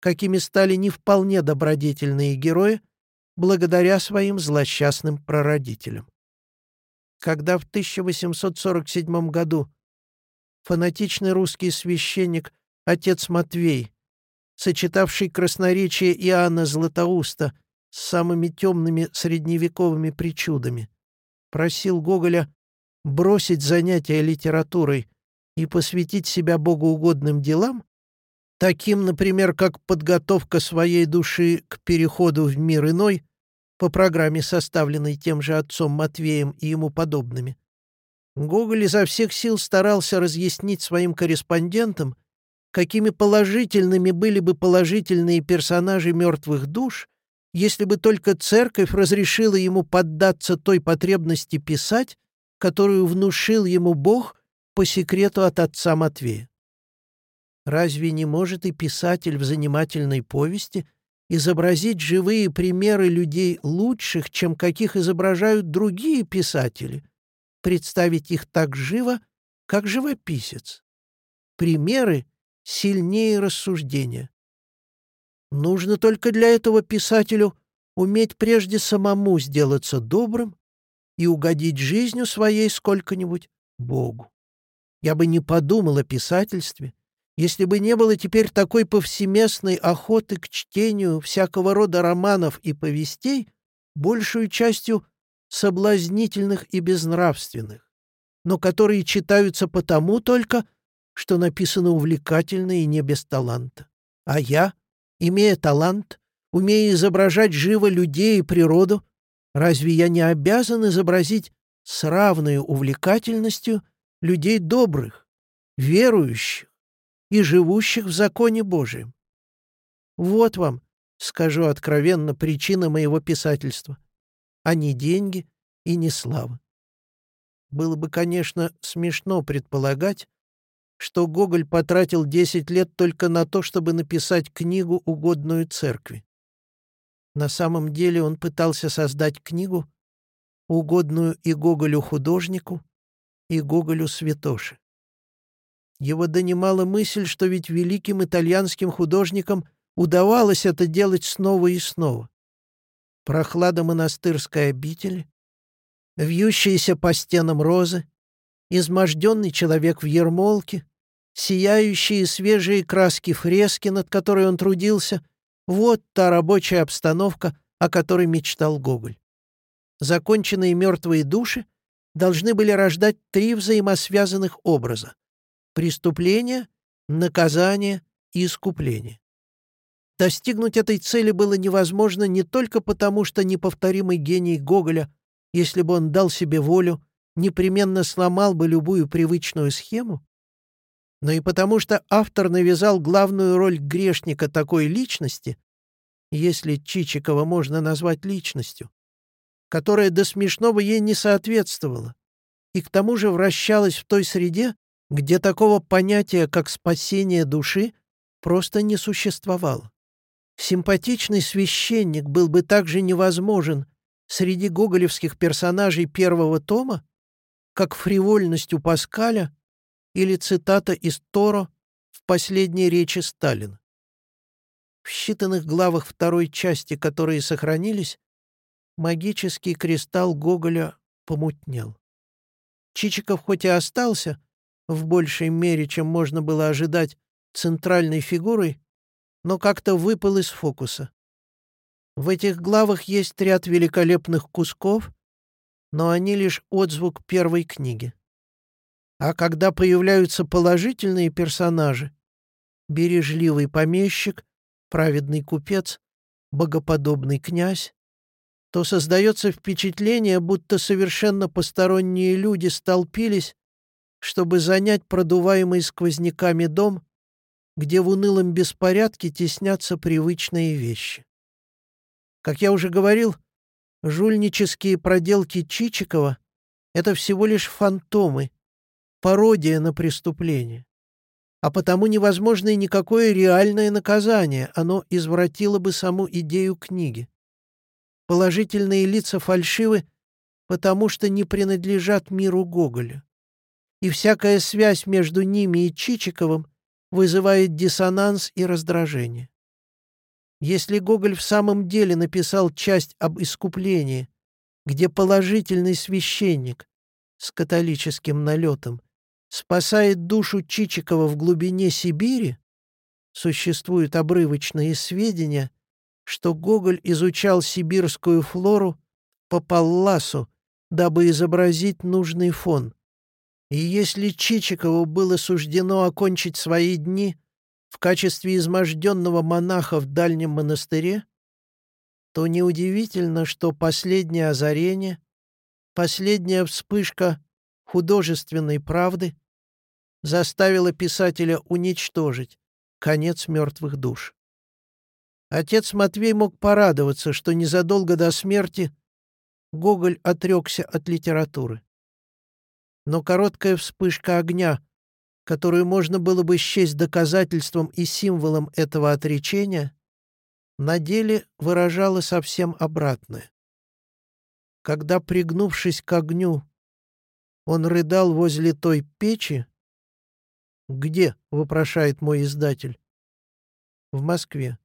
какими стали не вполне добродетельные герои благодаря своим злосчастным прародителям. Когда в 1847 году фанатичный русский священник отец Матвей, сочетавший красноречие Иоанна Златоуста с самыми темными средневековыми причудами, просил Гоголя бросить занятия литературой и посвятить себя богоугодным делам, таким, например, как подготовка своей души к переходу в мир иной по программе, составленной тем же отцом Матвеем и ему подобными. Гоголь изо всех сил старался разъяснить своим корреспондентам, какими положительными были бы положительные персонажи мертвых душ, если бы только церковь разрешила ему поддаться той потребности писать, которую внушил ему Бог по секрету от отца Матвея. Разве не может и писатель в занимательной повести изобразить живые примеры людей лучших, чем каких изображают другие писатели, представить их так живо, как живописец? Примеры сильнее рассуждения. Нужно только для этого писателю уметь прежде самому сделаться добрым и угодить жизнью своей сколько-нибудь Богу. Я бы не подумал о писательстве, если бы не было теперь такой повсеместной охоты к чтению всякого рода романов и повестей, большую частью соблазнительных и безнравственных, но которые читаются потому только, что написано увлекательно и не без таланта. А я Имея талант, умея изображать живо людей и природу, разве я не обязан изобразить с равной увлекательностью людей добрых, верующих и живущих в законе Божием? Вот вам, скажу откровенно, причина моего писательства, а не деньги и не слава. Было бы, конечно, смешно предполагать, что Гоголь потратил 10 лет только на то, чтобы написать книгу, угодную церкви. На самом деле он пытался создать книгу, угодную и Гоголю-художнику, и Гоголю-святоше. Его донимала мысль, что ведь великим итальянским художникам удавалось это делать снова и снова. Прохлада монастырской обители, вьющиеся по стенам розы, изможденный человек в ермолке, сияющие свежие краски фрески, над которой он трудился, вот та рабочая обстановка, о которой мечтал Гоголь. Законченные мертвые души должны были рождать три взаимосвязанных образа — преступление, наказание и искупление. Достигнуть этой цели было невозможно не только потому, что неповторимый гений Гоголя, если бы он дал себе волю, непременно сломал бы любую привычную схему, но и потому что автор навязал главную роль грешника такой личности, если Чичикова можно назвать личностью, которая до смешного ей не соответствовала, и к тому же вращалась в той среде, где такого понятия, как спасение души, просто не существовало. Симпатичный священник был бы также невозможен среди гоголевских персонажей первого тома, как фривольность у Паскаля или цитата из Торо в последней речи Сталина. В считанных главах второй части, которые сохранились, магический кристалл Гоголя помутнел. Чичиков хоть и остался, в большей мере, чем можно было ожидать, центральной фигурой, но как-то выпал из фокуса. В этих главах есть ряд великолепных кусков, но они лишь отзвук первой книги. А когда появляются положительные персонажи — бережливый помещик, праведный купец, богоподобный князь, то создается впечатление, будто совершенно посторонние люди столпились, чтобы занять продуваемый сквозняками дом где в унылом беспорядке теснятся привычные вещи. Как я уже говорил, жульнические проделки Чичикова — это всего лишь фантомы, пародия на преступление. А потому невозможно и никакое реальное наказание, оно извратило бы саму идею книги. Положительные лица фальшивы, потому что не принадлежат миру Гоголя. И всякая связь между ними и Чичиковым вызывает диссонанс и раздражение. Если Гоголь в самом деле написал часть об искуплении, где положительный священник с католическим налетом спасает душу Чичикова в глубине Сибири, существуют обрывочные сведения, что Гоголь изучал сибирскую флору по Палласу, дабы изобразить нужный фон. И если Чичикову было суждено окончить свои дни в качестве изможденного монаха в дальнем монастыре, то неудивительно, что последнее озарение, последняя вспышка художественной правды заставила писателя уничтожить конец мертвых душ. Отец Матвей мог порадоваться, что незадолго до смерти Гоголь отрекся от литературы. Но короткая вспышка огня, которую можно было бы счесть доказательством и символом этого отречения, на деле выражала совсем обратное. Когда, пригнувшись к огню, он рыдал возле той печи, «Где?» — вопрошает мой издатель. «В Москве»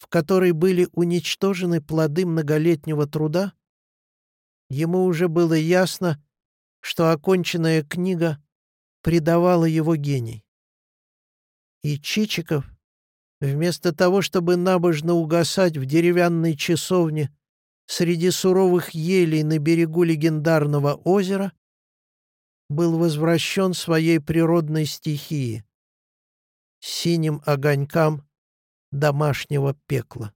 в которой были уничтожены плоды многолетнего труда, ему уже было ясно, что оконченная книга предавала его гений. И Чичиков, вместо того, чтобы набожно угасать в деревянной часовне среди суровых елей на берегу легендарного озера, был возвращен своей природной стихии — синим огонькам домашнего пекла.